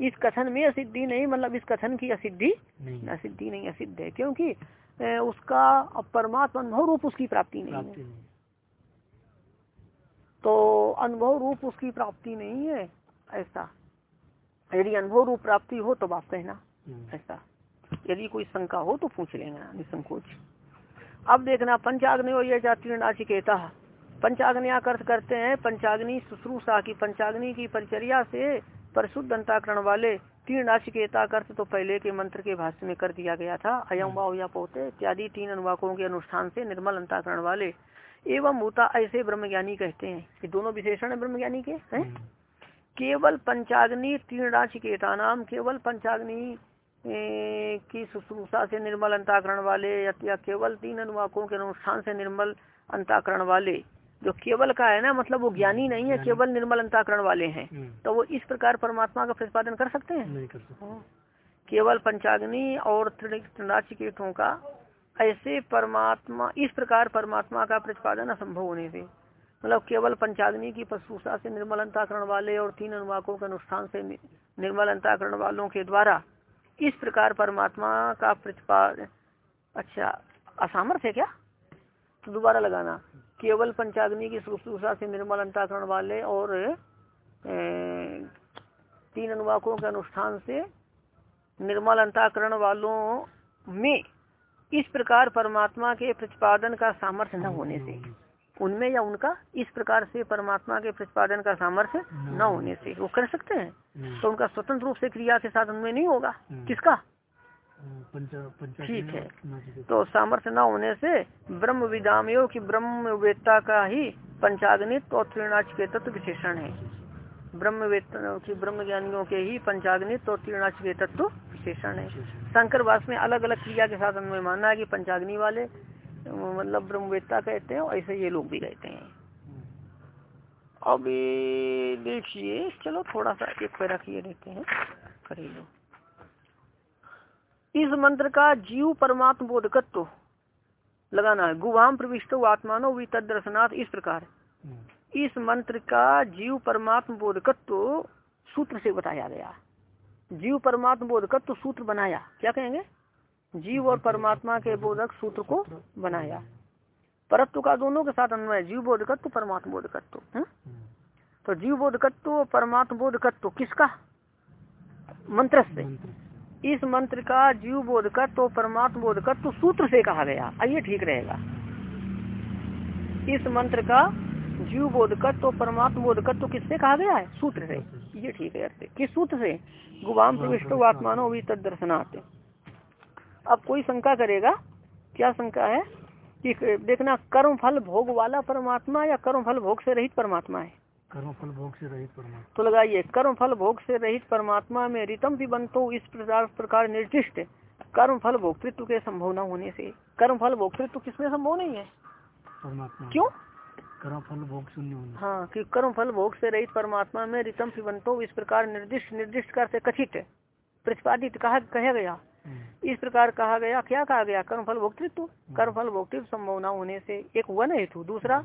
इस कथन में असिद्धि नहीं मतलब इस कथन की असिद्धि? नहीं असिद्धि नहीं असिद्ध है क्योंकि उसका परमात्मा अनुभव रूप उसकी प्राप्ति नहीं प्राप्ति है। नहीं तो अनुभव रूप उसकी प्राप्ति नहीं है ऐसा। यदि अनुभव रूप प्राप्ति हो तो बात कहना हम्म, ऐसा। यदि कोई शंका हो तो पूछ लेना निसंकोच। अब देखना पंचाग्नि और ये नाचिकेता पंचाग्निया अर्थ करते हैं पंचाग्नि शुश्रूषा की पंचाग्नि की परिचर्या से परिशुद्ध अंताकरण वाले तीन का अर्थ तो पहले के मंत्र के भाष्य में कर दिया गया था। अयम वाव या पोते इत्यादि तीन अनुवाकों के अनुष्ठान से निर्मल अंताकरण वाले एवं भूता ऐसे ब्रह्मज्ञानी कहते हैं। ये दोनों विशेषण है ब्रह्मज्ञानी के हैं? हम्म, केवल पंचाग्नि तीन नाचिकेता नाम केवल पंचाग्नि की शुश्रूषा से निर्मल अंताकरण वाले या, केवल तीन अनुवाकों के अनुष्ठान से निर्मल अंताकरण वाले जो केवल का है ना मतलब वो ज्ञानी नहीं है केवल निर्मल अंताकरण वाले हैं। हम्म, तो वो इस प्रकार परमात्मा का प्रतिपादन कर सकते हैं? नहीं कर सकते। केवल पंचाग्नि और त्रिनाचिकेतों का ऐसे परमात्मा इस प्रकार परमात्मा का प्रतिपादन असंभव होने से। मतलब केवल पंचाग्नि की प्रसूषा से निर्मल अंताकरण वाले और तीन अनुवाकों के अनुष्ठान से निर्मल अंताकरण वालों के द्वारा इस प्रकार परमात्मा का प्रतिपादन अच्छा असामर्थ है क्या? तो दोबारा लगाना। केवल पंचाग्नि की शुश्रूषा से निर्मल अंताकरण वाले और ए, तीन अनुवाकों के अनुष्ठान से निर्मल अंताकरण वालों में इस प्रकार परमात्मा के प्रतिपादन का सामर्थ्य न होने से। उनमें या उनका इस प्रकार से परमात्मा के प्रतिपादन का सामर्थ्य न होने से वो कर सकते हैं। तो उनका स्वतंत्र रूप से क्रिया के साथ उनमें नहीं होगा। किसका? ठीक है। तो सामर्थ्य न होने से ब्रह्म विदामयो की ब्रह्म वेत्ता का ही पंचाग्नित और त्रिनाच के तत्व विशेषण है। ब्रह्म वेत्ता की ब्रह्म ज्ञानियों के ही पंचाग्नित और त्रिनाच के तत्व विशेषण है। शंकर वास में अलग अलग क्रिया के साथ उनमें मानना है कि पंचाग्नि वाले मतलब ब्रह्मवेत्ता कहते हैं और ऐसे ये लोग भी कहते हैं। हम्म, अब देखिए चलो थोड़ा सा एक पैरा किए देखते हैं। कर लो इस मंत्र का जीव परमात्म बोधकत्व लगाना है। गुवाम प्रविष्ट आत्मानो भी तदर्शनाथ इस प्रकार। हम्म, इस मंत्र का जीव परमात्म बोधकत्व सूत्र से बताया गया। जीव परमात्म बोधकत्व सूत्र बनाया। क्या कहेंगे? जीव और परमात्मा के बोधक सूत्र को बनाया। परत्व का दोनों के साथ अन्वय जीव बोधकत्व परमात्म बोधकत्व हम्म? तो जीव बोधकत्व परमात्म बोधकत्व किसका? मंत्र से इस मंत्र का जीव बोधकत्व परमात्म बोधकत्व सूत्र से कहा गया। आइए ठीक रहेगा। इस मंत्र का जीव बोधकत्व परमात्म बोधकत्व किससे कहा गया है? सूत्र से। ये ठीक है किस सूत्र से? गुवाम प्रविष्ट आत्मानो भी तद दर्शनाथ अब कोई शंका करेगा? क्या शंका है? कि देखना कर्म फल भोग वाला परमात्मा या कर्म फल भोग से रहित परमात्मा है? कर्म फल भोग से रहित परमात्मा। तो लगाइए कर्म फल भोग से रहित परमात्मा में रितम भी बनतो इस प्रकार प्रकार निर्दिष्ट कर्म फल भोक्तृत्व के संभव न होने से। कर्म फल भोक्तृत्व किसमें संभव नहीं है? परमात्मा क्यों? कर्म फल भोग शून्य हाँ कि कर्म फल भोग से रहित परमात्मा में रितम पिबंतो इस प्रकार निर्दिष्ट निर्दिष्ट कर से कथित प्रतिपादित कहा कहा गया। इस प्रकार कहा गया क्या कहा गया? कर्म फल भोक्तृत्व। कर्म फल भोक्तृत्व संभव न होने से एक वन हेतु। दूसरा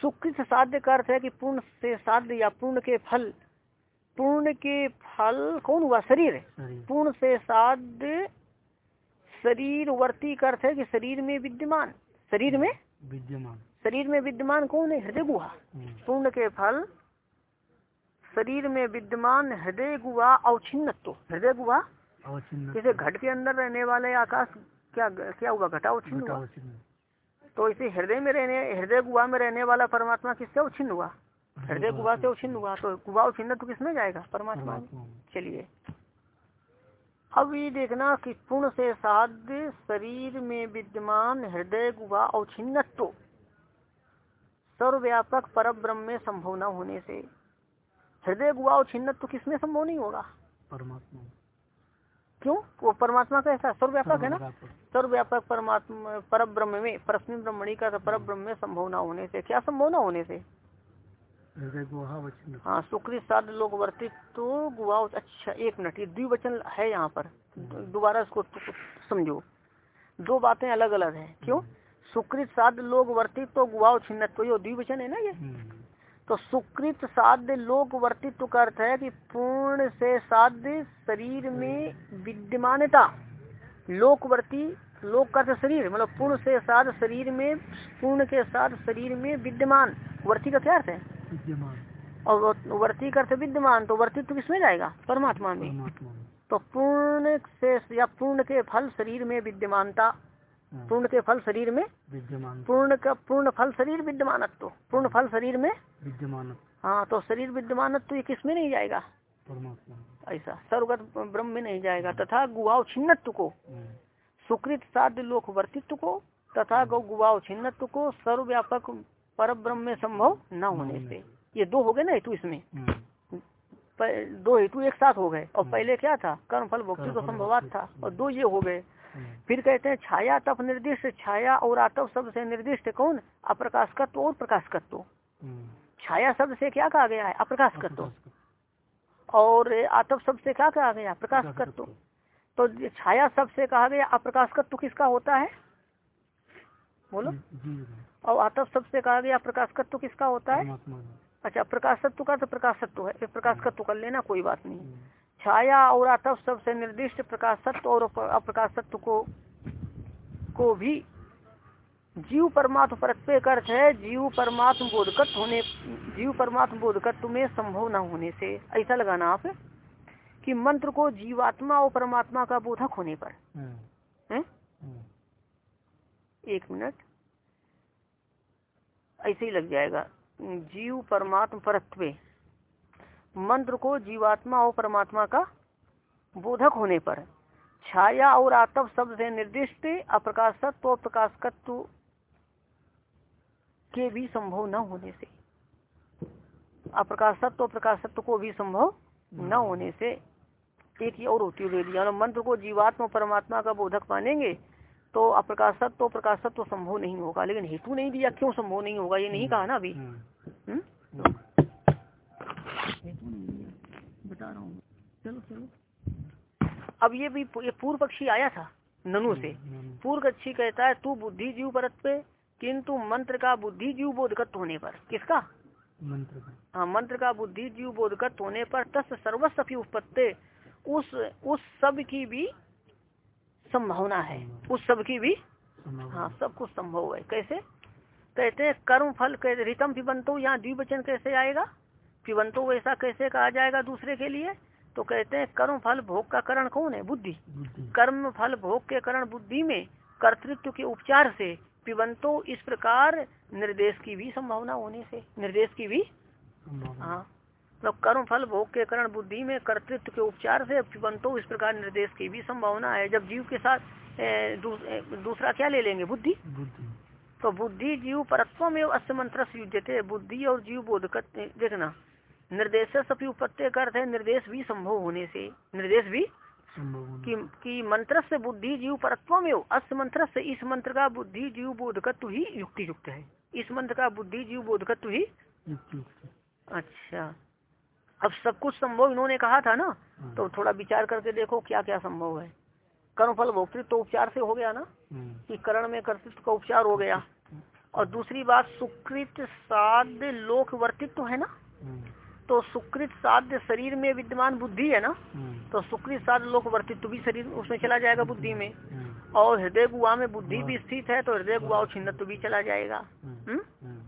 सुकृत साध्य का अर्थ है कि पूर्ण से साध्य या पूर्ण के फल पूर्ण के फल कौन हुआ? शरीर पूर्ण से साध्य शरीर वर्ती का अर्थ है कि शरीर में विद्यमान। शरीर में? विद्यमान। शरीर में विद्यमान कौन है? हृदय गुहा। हम्म, पूर्ण के फल शरीर में विद्यमान हृदय गुहा अवच्छिन्नत्व हृदय गुहा जैसे घट के अंदर रहने वाले आकाश क्या क्या हुआ? घटा अवच्छिन्न हुआ? तो इसे हृदय में रहने हृदय गुहा में रहने वाला परमात्मा किससे अवच्छिन्न हुआ? हृदय गुबा से अवच्छिन्न हुआ। तो गुबा अवच्छिन्न तो किसमें जाएगा? परमात्मा। चलिए। अब ये देखना कि पूर्ण से साध्य शरीर में विद्यमान हृदय गुहा और छिन्नत्व सर्वव्यापक पर ब्रह्म में संभव न होने से हृदय गुहा और छिन्नत्व किसमें संभव नहीं होगा? परमात्मा। क्यों? वो परमात्मा का ऐसा सर्वव्यापक है ना? सर्वव्यापक। परमात्मा पर ब्रह्म में परस्मिन ब्रह्मणी का पर ब्रह्म में संभव न होने से। क्या संभव न होने से? गुहा हाँ सुकृत साध लोग वर्तित तो गुआ अच्छा एक मिनट ये द्विवचन है यहाँ पर। दोबारा इसको तो समझो। दो बातें अलग अलग है। क्यों? सुकृत साध लोग वर्तित तो गुआ छिन्नत्व ये द्विवचन है ना ये? हम्म। तो सुकृत साध्य लोक वर्तित्व का अर्थ है कि पूर्ण से साध्य शरीर में विद्यमानता लोकवर्ती लोक का शरीर मतलब पूर्ण से साध शरीर में पूर्ण के साथ शरीर में विद्यमान। वर्ती का क्या अर्थ है? और वर्ती का अर्थ विद्यमान तो वर्तित्व किसमें जाएगा? परमात्मा में। तो पूर्ण से या पूर्ण के फल शरीर में विद्यमानता पूर्ण के फल शरीर में विद्यमान। पूर्ण का पूर्ण फल शरीर विद्यमानत्व। पूर्ण फल शरीर में? विद्यमान हाँ तो शरीर विद्यमानत्व ये किसमें नहीं जाएगा? परमात्मा ऐसा सर्वगत ब्रह्म में नहीं जाएगा। तथा गुआव छिन्नत्व को हम्म। सुकृत साध लोक वर्तित्व को तथा गौ गुआव छिन्नत्व को सर्वव्यापक पर ब्रह्म में संभव न होने से। ये दो हो गए ना हेतु इसमें। दो हेतु एक साथ हो गए। और पहले क्या था? कर्म फल भोक्ति तो फल संभवात था। और दो ये हो गए। फिर कहते हैं छाया तप निर्दिष्ट छाया और आतप शब्द से निर्दिष्ट कौन? अप्रकाशकत्व और प्रकाशकत्व। हम्म। छाया शब्द से क्या कहा गया है? अप्रकाशकत्व। प्रकाश और आतप शब्द से क्या कहा गया? प्रकाशकत्व। तो छाया शब्द से कहा गया अप्रकाशकत्व किसका होता है? बोलो। और आतप शब्द से कहा गया प्रकाशकत्व किसका होता है। अच्छा प्रकाशत्व का तो प्रकाशत्व है ये प्रकाशकत्व कर लेना कोई बात नहीं। हम्म। छाया और आतप शब्द से निर्दिष्ट प्रकाशत्व और अप- अप्रकाशत्व को को भी जीव परमात्म परत्व का अर्थ है। जीव परमात्म बोधकत्व होने जीव परमात्म बोधकत्व में संभव न होने से ऐसा लगाना आप कि मंत्र को जीवात्मा और परमात्मा का बोधक होने पर। हम्म। है? हम्म। एक मिनट। ऐसे ही लग जाएगा। जीव परमात्म परत्व। मंत्र को जीवात्मा और परमात्मा का बोधक होने पर छाया और आतप शब्द से निर्दिष्ट अप्रकाशत्व और प्रकाशकत्व के भी संभव न होने से अप्रकाशत्व और प्रकाशत्व को भी संभव न होने से एक ही और होती है मंत्र को जीवात्मा परमात्मा का बोधक मानेंगे तो अप्रकाशत्व तो प्रकाशत्व तो संभव नहीं होगा। लेकिन हेतु नहीं दिया क्यों संभव नहीं होगा? ये नहीं कहा ना अभी हम्म। हम्म? हम्म। हेतु नहीं दिया बता रहा हूँ। चलो चलो। अब ये भी ये पूर्व पक्षी आया था ननु से। पूर्व पक्षी कहता है तू बुद्धि जीव परत पे किंतु मंत्र का बुद्धि जीव बोधकत्व होने पर। किसका? मंत्र का। हाँ मंत्र का बुद्धि जीव बोधकत्व होने पर तस् सर्वस्व की उत्पत्ति उस उस सब की भी संभावना है। उस सब की भी? हाँ सब कुछ संभव है। कैसे? कहते हैं कर्म फल कहते रितम पिबंतो यहाँ द्विवचन कैसे आएगा? पिबंतो ऐसा कैसे कहा जाएगा दूसरे के लिए? तो कहते हैं कर्म फल भोग का करण कौन है? बुद्धि। कर्म फल भोग के करण बुद्धि में कर्तृत्व के उपचार से पिबंतो इस प्रकार निर्देश की भी संभावना होने से निर्देश की भी हाँ। तो कर्म फल भोग के करण बुद्धि में कर्तृत्व के उपचार से पिबंतो इस प्रकार निर्देश की भी संभावना है। जब जीव के साथ ए, दू, ए, दूसरा क्या ले लेंगे? बुद्धि। तो बुद्धि जीव परत्व में अस्य मंत्र युजते बुद्धि और जीव बोधक देखना। निर्देश सभी उपत्य का अर्थ है। निर्देश भी संभव होने से। निर्देश भी। कि, कि मंत्र से बुद्धि जीव परत्व में अस्य मंत्र से इस मंत्र का बुद्धि जीव बोधकत्व ही युक्ति युक्त है। इस मंत्र का बुद्धि जीव बोधकत्व ही अच्छा। अब सब कुछ संभव इन्होंने कहा था ना हाँ। तो थोड़ा विचार करके देखो क्या क्या संभव है। कर्म फल भोक्तृत्व तो उपचार से हो गया ना हम्म। कि करण में कर्तृत्व का उपचार हो गया। और दूसरी बात सुकृत साध्य लोक वर्तित्व है ना। तो सुकृत साध्य शरीर में विद्यमान बुद्धि है ना? हम्म। तो सुकृत साध्य लोक वर्तित्व भी शरीर उसमें चला जाएगा बुद्धि में। हम्म। और हृदय गुआ में बुद्धि भी स्थित है तो हृदय गुआ और छिन्नत्व भी चला जाएगा। हम्म। हम्म? हम्म।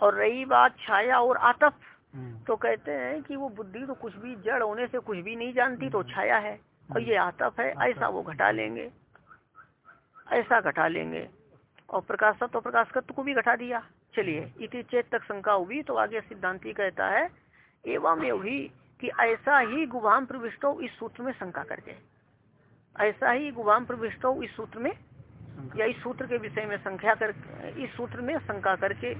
और रही बात छाया और आतप। हम्म। तो कहते हैं कि वो बुद्धि तो कुछ भी जड़ होने से कुछ भी नहीं जानती तो छाया है। और ये आतप है ऐसा वो घटा लेंगे। ऐसा घटा लेंगे। और प्रकाशत्व और प्रकाशकत्व को भी घटा दिया। चलिए इति चेत तक शंका हुई तो आगे सिद्धांति कहता है एवं ही कि ऐसा ही गुवाम प्रविष्टो इस सूत्र में शंका करके ऐसा ही गुवाम प्रविष्टो इस सूत्र में या इस सूत्र के विषय में संख्या कर इस सूत्र में शंका करके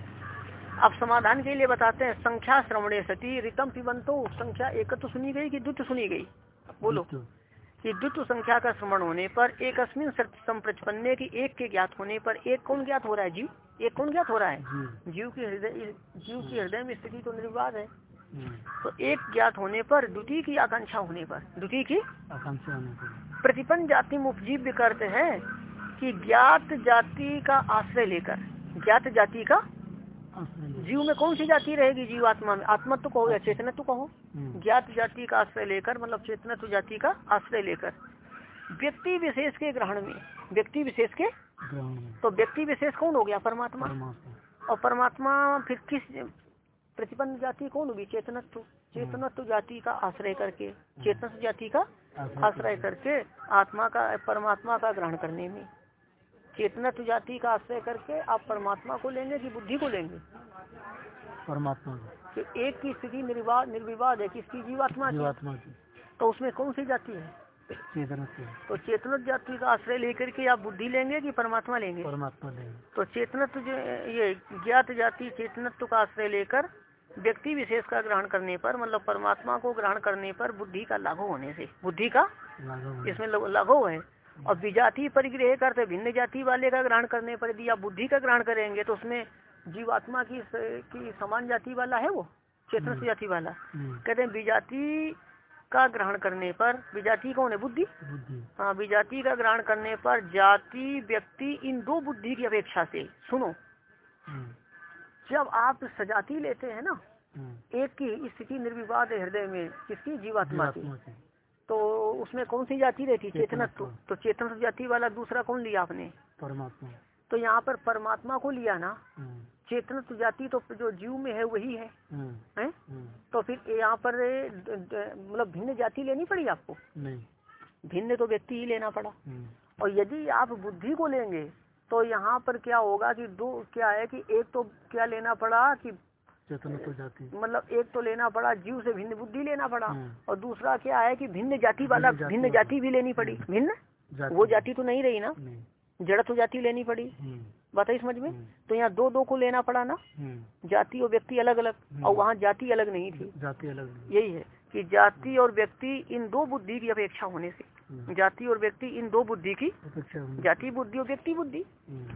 अब समाधान के लिए बताते हैं। संख्या श्रवणे सती रितम पिबंतो संख्या एक तो सुनी गई कि द्वित सुनी गई? बोलो। कि द्वित संख्या का श्रवण होने पर एक अस्मिन संप्रचपन्ने की एक के ज्ञात होने पर एक कौन ज्ञात हो रहा है? जीव? एक कौन ज्ञात हो रहा है? जीव की हृदय जीव की हृदय में स्थिति तो निर्विवाद है। तो एक ज्ञात होने पर द्वितीय की आकांक्षा होने पर द्वितीय की आकांक्षा होने पर। प्रतिपन्न जाति उपजीव्य करते हैं कि ज्ञात जाति का आश्रय लेकर ज्ञात जाति का जीव में कौन सी जाति रहेगी जीव आत्मा में? आत्मा तो कहो या चेतना तो कहो। ज्ञात जाति का आश्रय लेकर मतलब चेतना तो जाति का आश्रय लेकर। व्यक्ति विशेष के ग्रहण में व्यक्ति विशेष के तो व्यक्ति विशेष कौन हो गया? परमात्मा। और परमात्मा फिर किस प्रतिपन्न जाति कौन होगी? चेतनत्व। चेतनत्व जाति का आश्रय करके चेतन जाति का आश्रय करके। आत्मा का परमात्मा का ग्रहण करने में। चेतनत्व जाति का आश्रय करके आप परमात्मा को लेंगे कि बुद्धि को लेंगे? परमात्मा कि। एक की स्थिति निर्विवाद निर्विवाद है किसकी जीवात्मा जीवात्मा की। तो उसमें कौन सी जाति है? चेतनत्व। तो चेतनत जाति का आश्रय लेकर के आप बुद्धि लेंगे कि परमात्मा लेंगे? परमात्मा लेंगे। तो चेतनत्व ये ज्ञात जाति चेतनत्व का आश्रय लेकर व्यक्ति विशेष का ग्रहण करने पर मतलब परमात्मा को ग्रहण करने पर बुद्धि का लागू होने से। बुद्धि का? इसमें लागू है। और विजाति परिग्रह करते भिन्न जाति वाले का ग्रहण करने पर यदि आप बुद्धि का ग्रहण करेंगे तो उसमें जीवात्मा की की समान जाति वाला है वो? चेतन जाति वाला। कहते हैं विजाति का ग्रहण करने पर विजाति कौन है? बुद्धि? हाँ विजाति का ग्रहण करने पर जाति व्यक्ति इन दो बुद्धि की अपेक्षा से। सुनो। जब आप सजाती लेते हैं ना एक की स्थिति निर्विवाद हृदय में किसकी? जीवात्मा की। तो उसमें कौन सी जाति रहती? चेतनत्व तो चेतन जाति वाला दूसरा कौन लिया आपने? परमात्मा। तो यहाँ पर परमात्मा को लिया ना चेतनत्व जाति तो जो जीव में है वही है। हैं? तो फिर यहाँ पर मतलब भिन्न जाति लेनी पड़ी आपको? नहीं। भिन्न तो व्यक्ति ही लेना पड़ा। और यदि आप बुद्धि को लेंगे तो यहाँ पर क्या होगा कि दो क्या है कि एक तो क्या लेना पड़ा कि चेतन जाति। मतलब एक तो लेना पड़ा जीव से भिन्न बुद्धि लेना पड़ा और दूसरा क्या है कि भिन्न जाति वाला भिन्न जाति भी लेनी पड़ी। भिन्न? वो जाति तो नहीं रही ना? जड़ तो जाति लेनी पड़ी। बताइए समझ में? तो यहाँ दो दो को लेना पड़ा ना? जाति और व्यक्ति अलग अलग और वहाँ जाति अलग नहीं थी। जाति अलग यही है कि जाति और व्यक्ति इन दो बुद्धि की अपेक्षा होने से। जाति और व्यक्ति इन दो बुद्धि की जाति बुद्धि और व्यक्ति बुद्धि।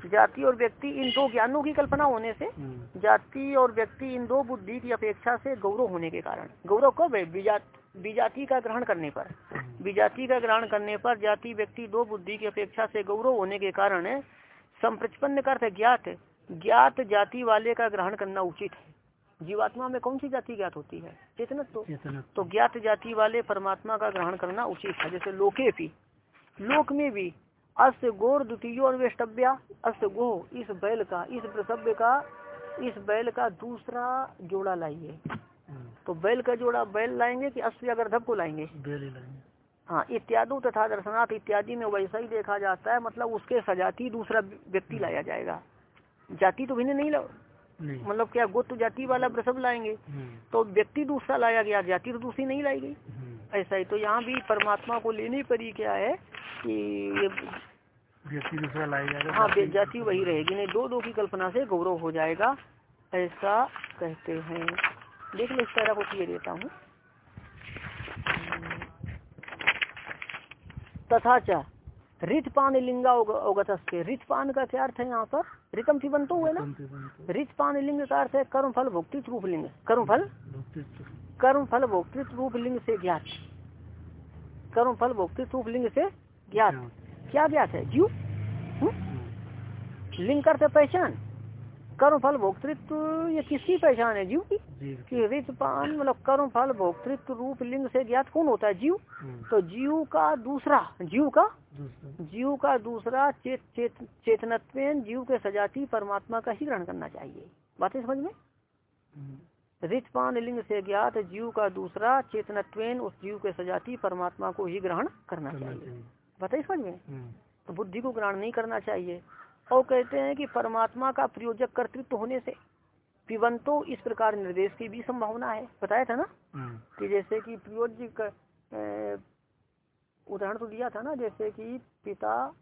जाति और व्यक्ति इन दो ज्ञानों की कल्पना होने से जाति और व्यक्ति इन दो बुद्धि की अपेक्षा से गौरव होने के कारण। गौरव कब है? विजाति का ग्रहण करने पर। विजाति का ग्रहण करने पर जाति व्यक्ति दो बुद्धि की अपेक्षा से गौरव होने के कारण संप्रचपन्न का अर्थ ज्ञात। ज्ञात जाति वाले का ग्रहण करना उचित है। जीवात्मा में कौन सी जाति ज्ञात होती है? चेतन तो तो ज्ञात जाति वाले परमात्मा का ग्रहण करना उचित है जैसे लोके भी। लोक में भी अस्त गोर द्वितीय और वेष्टव्या अस्त गो इस बैल का इस प्रसव्य का इस बैल का दूसरा जोड़ा लाइए। हम्म। तो बैल का जोड़ा बैल लाएँगे कि अश्व या गर्धव को लाएँगे? हाँ इत्यादि तथा दर्शनाथ इत्यादि में वैसा ही देखा जाता है मतलब उसके सजाती दूसरा व्यक्ति लाया जाएगा। जाति तो भिन्न नहीं मतलब क्या गोत्र जाति वाला प्रसव लाएँगे। तो व्यक्ति दूसरा लाया गया जाति तो दूसरी नहीं लाई गई। ऐसा ही तो यहाँ भी परमात्मा को लेने पर ही क्या है कि ये व्यक्ति दूसरा लाया जाएगा हाँ जाति वही रहेगी। नहीं दो दो की कल्पना से गौरव हो जाएगा ऐसा कहते हैं। देख लो इस तरह को किए देता हूँ। तथा चा रितपान लिंगा अवगत रितपान का क्या अर्थ है यहाँ पर? रितम तो हुए ना? रितपान लिंग का अर्थ है कर्म फल भोक्तृत रूप लिंग कर्म फल कर्म फल भोक्तृत रूप लिंग से ज्ञात। कर्म फल भोक्तृत रूप लिंग से ज्ञात। क्या ज्ञात है? जीव? हम्म? लिंग करते पहचान। कर्म फल भोक्तृत्व ये किसकी पहचान है? जीव की? कि। रितपान मतलब कर्म फल भोक्तृत्व रूप लिंग से ज्ञात कौन होता है? जीव। हम्म। तो जीव का दूसरा जीव का? जीव का दूसरा चेत चेत चेतनत्व जीव के सजाती परमात्मा का ही ग्रहण करना चाहिए। बातें समझ में? हम्म। रितपान लिंग से ज्ञात जीव का दूसरा चेतनत्व उस जीव के सजाती परमात्मा को ही ग्रहण करना चाहिए। बताइए समझ में? हम्म। तो बुद्धि को ग्रहण नहीं करना चाहिए। और कहते हैं कि परमात्मा का प्रयोजक कर्तृत्व होने से पिबंतो इस प्रकार निर्देश की भी संभावना है। बताया था ना? हाँ। कि जैसे कि प्रयोज्य उदाहरण तो दिया था ना जैसे कि पिता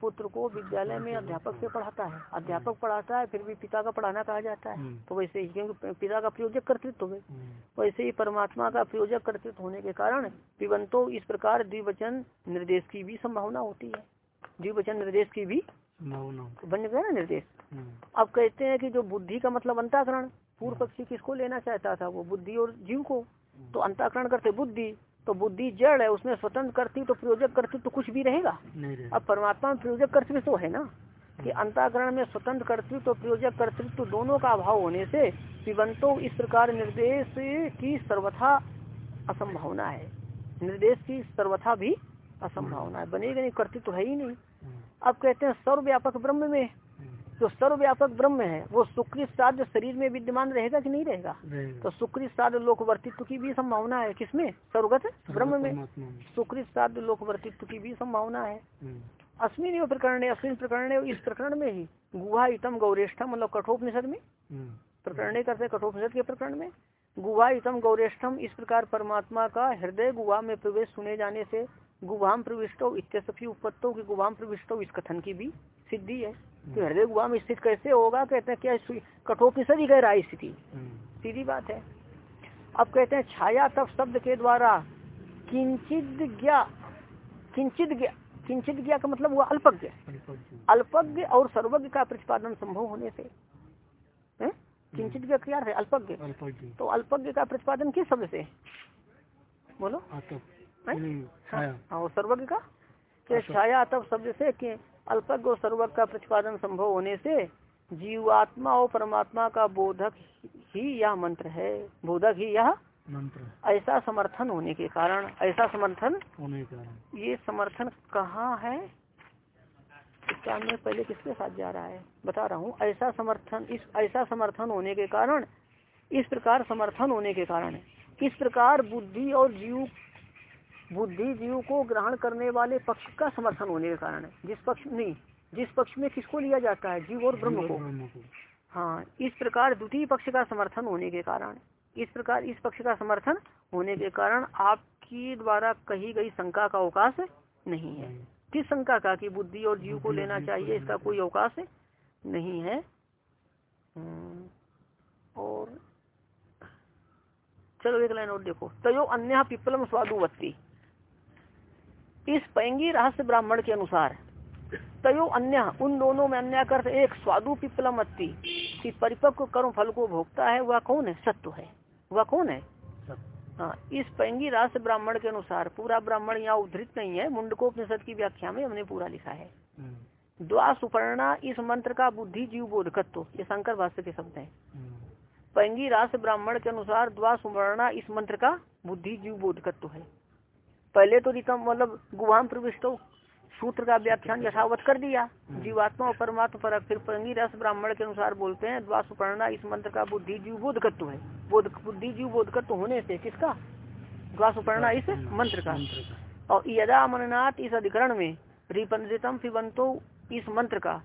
पुत्र को विद्यालय में अध्यापक से पढ़ाता है। अध्यापक पढ़ाता है फिर भी पिता का पढ़ाना कहा जाता है। हम्म। तो वैसे ही क्योंकि पिता का प्रयोजक कर्तृत्व है। हम्म। वैसे ही परमात्मा का प्रयोजक कर्तृत्व होने के कारण पिबंतो इस प्रकार द्विवचन निर्देश की भी संभावना होती है। द्विवचन निर्देश की भी संभावना हो। बन गया ना निर्देश। अब कहते हैं कि जो बुद्धि का मतलब अंताकरण पूर्व पक्षी किसको लेना चाहता था? वो बुद्धि और जीव को। तो अंताकरण करते बुद्धि तो बुद्धि जड़ है उसमें स्वतंत्र करती तो प्रयोजक करती तो कुछ भी रहेगा। अब परमात्मा में प्रयोजक कर्तव्य तो है ना? कि अंताकरण में स्वतंत्र कर्तृत्व तो प्रयोजक कर्तृत्व दोनों का अभाव होने से पिबंतो इस प्रकार निर्देश की सर्वथा असंभावना है। निर्देश की सर्वथा भी असंभावना है। बनेगा नहीं कर्तृत्व है ही नहीं। अब कहते हैं सर्वव्यापक ब्रह्म में। जो सर्वव्यापक ब्रह्म है वो सुकृत साध्य शरीर में विद्यमान रहेगा कि नहीं रहेगा? तो सुकृत साध्य लोकवर्तित्व की भी संभावना है किसमें? सर्वगत ब्रह्म में। सुकृत साध्य लोकवर्तित्व की भी संभावना है। हम्म। अस्मिन प्रकरण अस्मिन प्रकरण इस प्रकरण में ही। गुहा इतम गौरेष्ठम मतलब कठोपनिषद में। हम्म। प्रकरण करते कठोपनिषद के प्रकरण में। गुहा इतम गौरेष्ठम इस प्रकार परमात्मा का हृदय गुहा में प्रवेश सुने जाने से गुहाम प्रविष्टो इत्यसफी उपत्तो की गुवाम प्रविष्टो इस कथन की भी सिद्धि है। तो हृदय गुहा में स्थित कैसे होगा? कहते हैं क्या कठोपनिषद ही कह रहा है स्थिति? हम्म। सीधी बात है। अब कहते हैं छाया तप शब्द के द्वारा किंचित ज्ञा किंचित ज्ञा किंचित ज्ञा का मतलब हुआ अल्पज्ञ। अल्पज्ञ। और सर्वज्ञ का प्रतिपादन संभव होने से। हैं? किंचित ज्ञ क्या है? अल्पज्ञ। अल्पज्ञ। तो अल्पज्ञ का प्रतिपादन किस शब्द से? बोलो। हैं? हम्म। हाँ, छाया। हाँ, और सर्वज्ञ का? छाया तब शब्द से कि अल्पज्ञ और सर्वज्ञ का प्रतिपादन संभव होने से जीवात्मा और परमात्मा का बोधक ही यह मंत्र है। बोधक ही यह मंत्र ऐसा समर्थन होने के कारण ऐसा समर्थन होने के कारण। ये समर्थन कहाँ है? इसका मैं पहले किसके साथ जा रहा है? बता रहा हूँ। ऐसा समर्थन इस ऐसा समर्थन होने के कारण इस प्रकार समर्थन होने के कारण इस प्रकार बुद्धि और जीव बुद्धि जीव को ग्रहण करने वाले पक्ष का समर्थन होने के कारण है जिस पक्ष नहीं जिस पक्ष में किसको लिया जाता है? जीव और ब्रह्म को। हाँ इस प्रकार द्वितीय पक्ष का समर्थन होने के कारण इस प्रकार इस पक्ष का समर्थन होने के कारण आपकी द्वारा कही गई शंका का अवकाश नहीं है। किस शंका का? कि बुद्धि और जीव को लेना चाहिए इसका कोई अवकाश नहीं है। हम्म, और चलो एक लाइन और देखो। तयो अन्य पिपलम स्वादुवत्ती। इस पैंगी रहस्य ब्राह्मण के अनुसार। तयो अन्य उन दोनों में अन्य अर्थ एक स्वादु पिपलम अत्ति कि परिपक्व कर्म फल को भोगता है वह कौन है? सत्व है। वह कौन है? हाँ इस पैंगी राष्ट्र ब्राह्मण के अनुसार। पूरा ब्राह्मण यहाँ उद्धृत नहीं है। मुंडकोपनिषद की व्याख्या में हमने पूरा लिखा है। हम्म। द्वा सुपर्णा इस मंत्र का बुद्धि जीव बोधकत्व। ये शंकर भाष्य के शब्द हैं। हम्म। पैंगी राष्ट्र ब्राह्मण के अनुसार द्वा सुवर्णा इस मंत्र का बुद्धि जीव बोधकत्व है। पहले तो रितम मतलब गुहाम प्रविष्टो सूत्र का व्याख्यान यथावत कर दिया। जीवात्मा और परमात्मा पर फिर पैंगी रस ब्राह्मण के अनुसार बोलते हैं द्वा सुपर्णा इस मंत्र का बुद्धि जीव बोधकत्व है। बोध बुद्धि जीव बोधकत्व होने से किसका? द्वा सुपर्णा इस मंत्र का। और यदा अमरनाथ इस अधिकरण में रिपंडितम पिबंतो इस मंत्र का।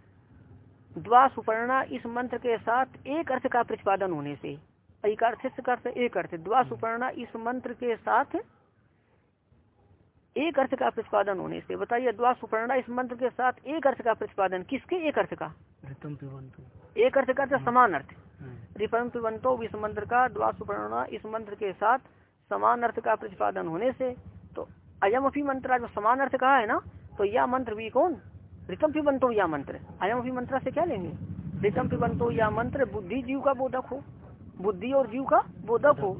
द्वा सुपर्णा इस मंत्र के साथ एक अर्थ का प्रतिपादन होने से एक अर्थ एक अर्थ द्वा सुपर्णा इस मंत्र के साथ एक अर्थ का प्रतिपादन होने से बताइए द्वा सुपर्णा इस मंत्र के साथ एक अर्थ का प्रतिपादन किसके एक अर्थ का? ऋतम एक अर्थ का समान अर्थ। हम्म। रिपन पिबंतो इस मंत्र का द्वा सुपर्णा इस मंत्र के साथ समान अर्थ का प्रतिपादन होने से तो अयम अपी मंत्र जो समान अर्थ कहा है ना? तो यह मंत्र भी कौन? रितम पिबंतो या मंत्र। अयम अपी मंत्र से क्या लेंगे? रितम पिबंतो या मंत्र बुद्धि जीव का बोधक हो। बुद्धि और जीव का बोधक हो।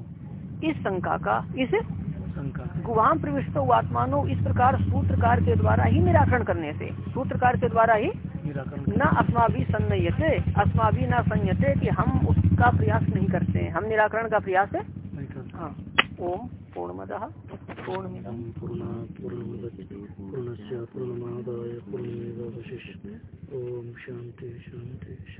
इस शंका का इस शंका गुहाम प्रविष्टो आत्मानो इस प्रकार सूत्रकार के द्वारा ही निराकरण करने से सूत्रकार के द्वारा ही निराकरण न अस्मा भी संयते अस्मा भी न संयते कि हम उसका प्रयास नहीं करते हैं। हम निराकरण का प्रयास है? हाँ। ओम पूर्णमद। पूर्णमिदम पूर्णात् पूर्णमुदच्यते पूर्णस्य पूर्णमादाय पूर्णमेवावशिष्यते ओम शांति शांति शांति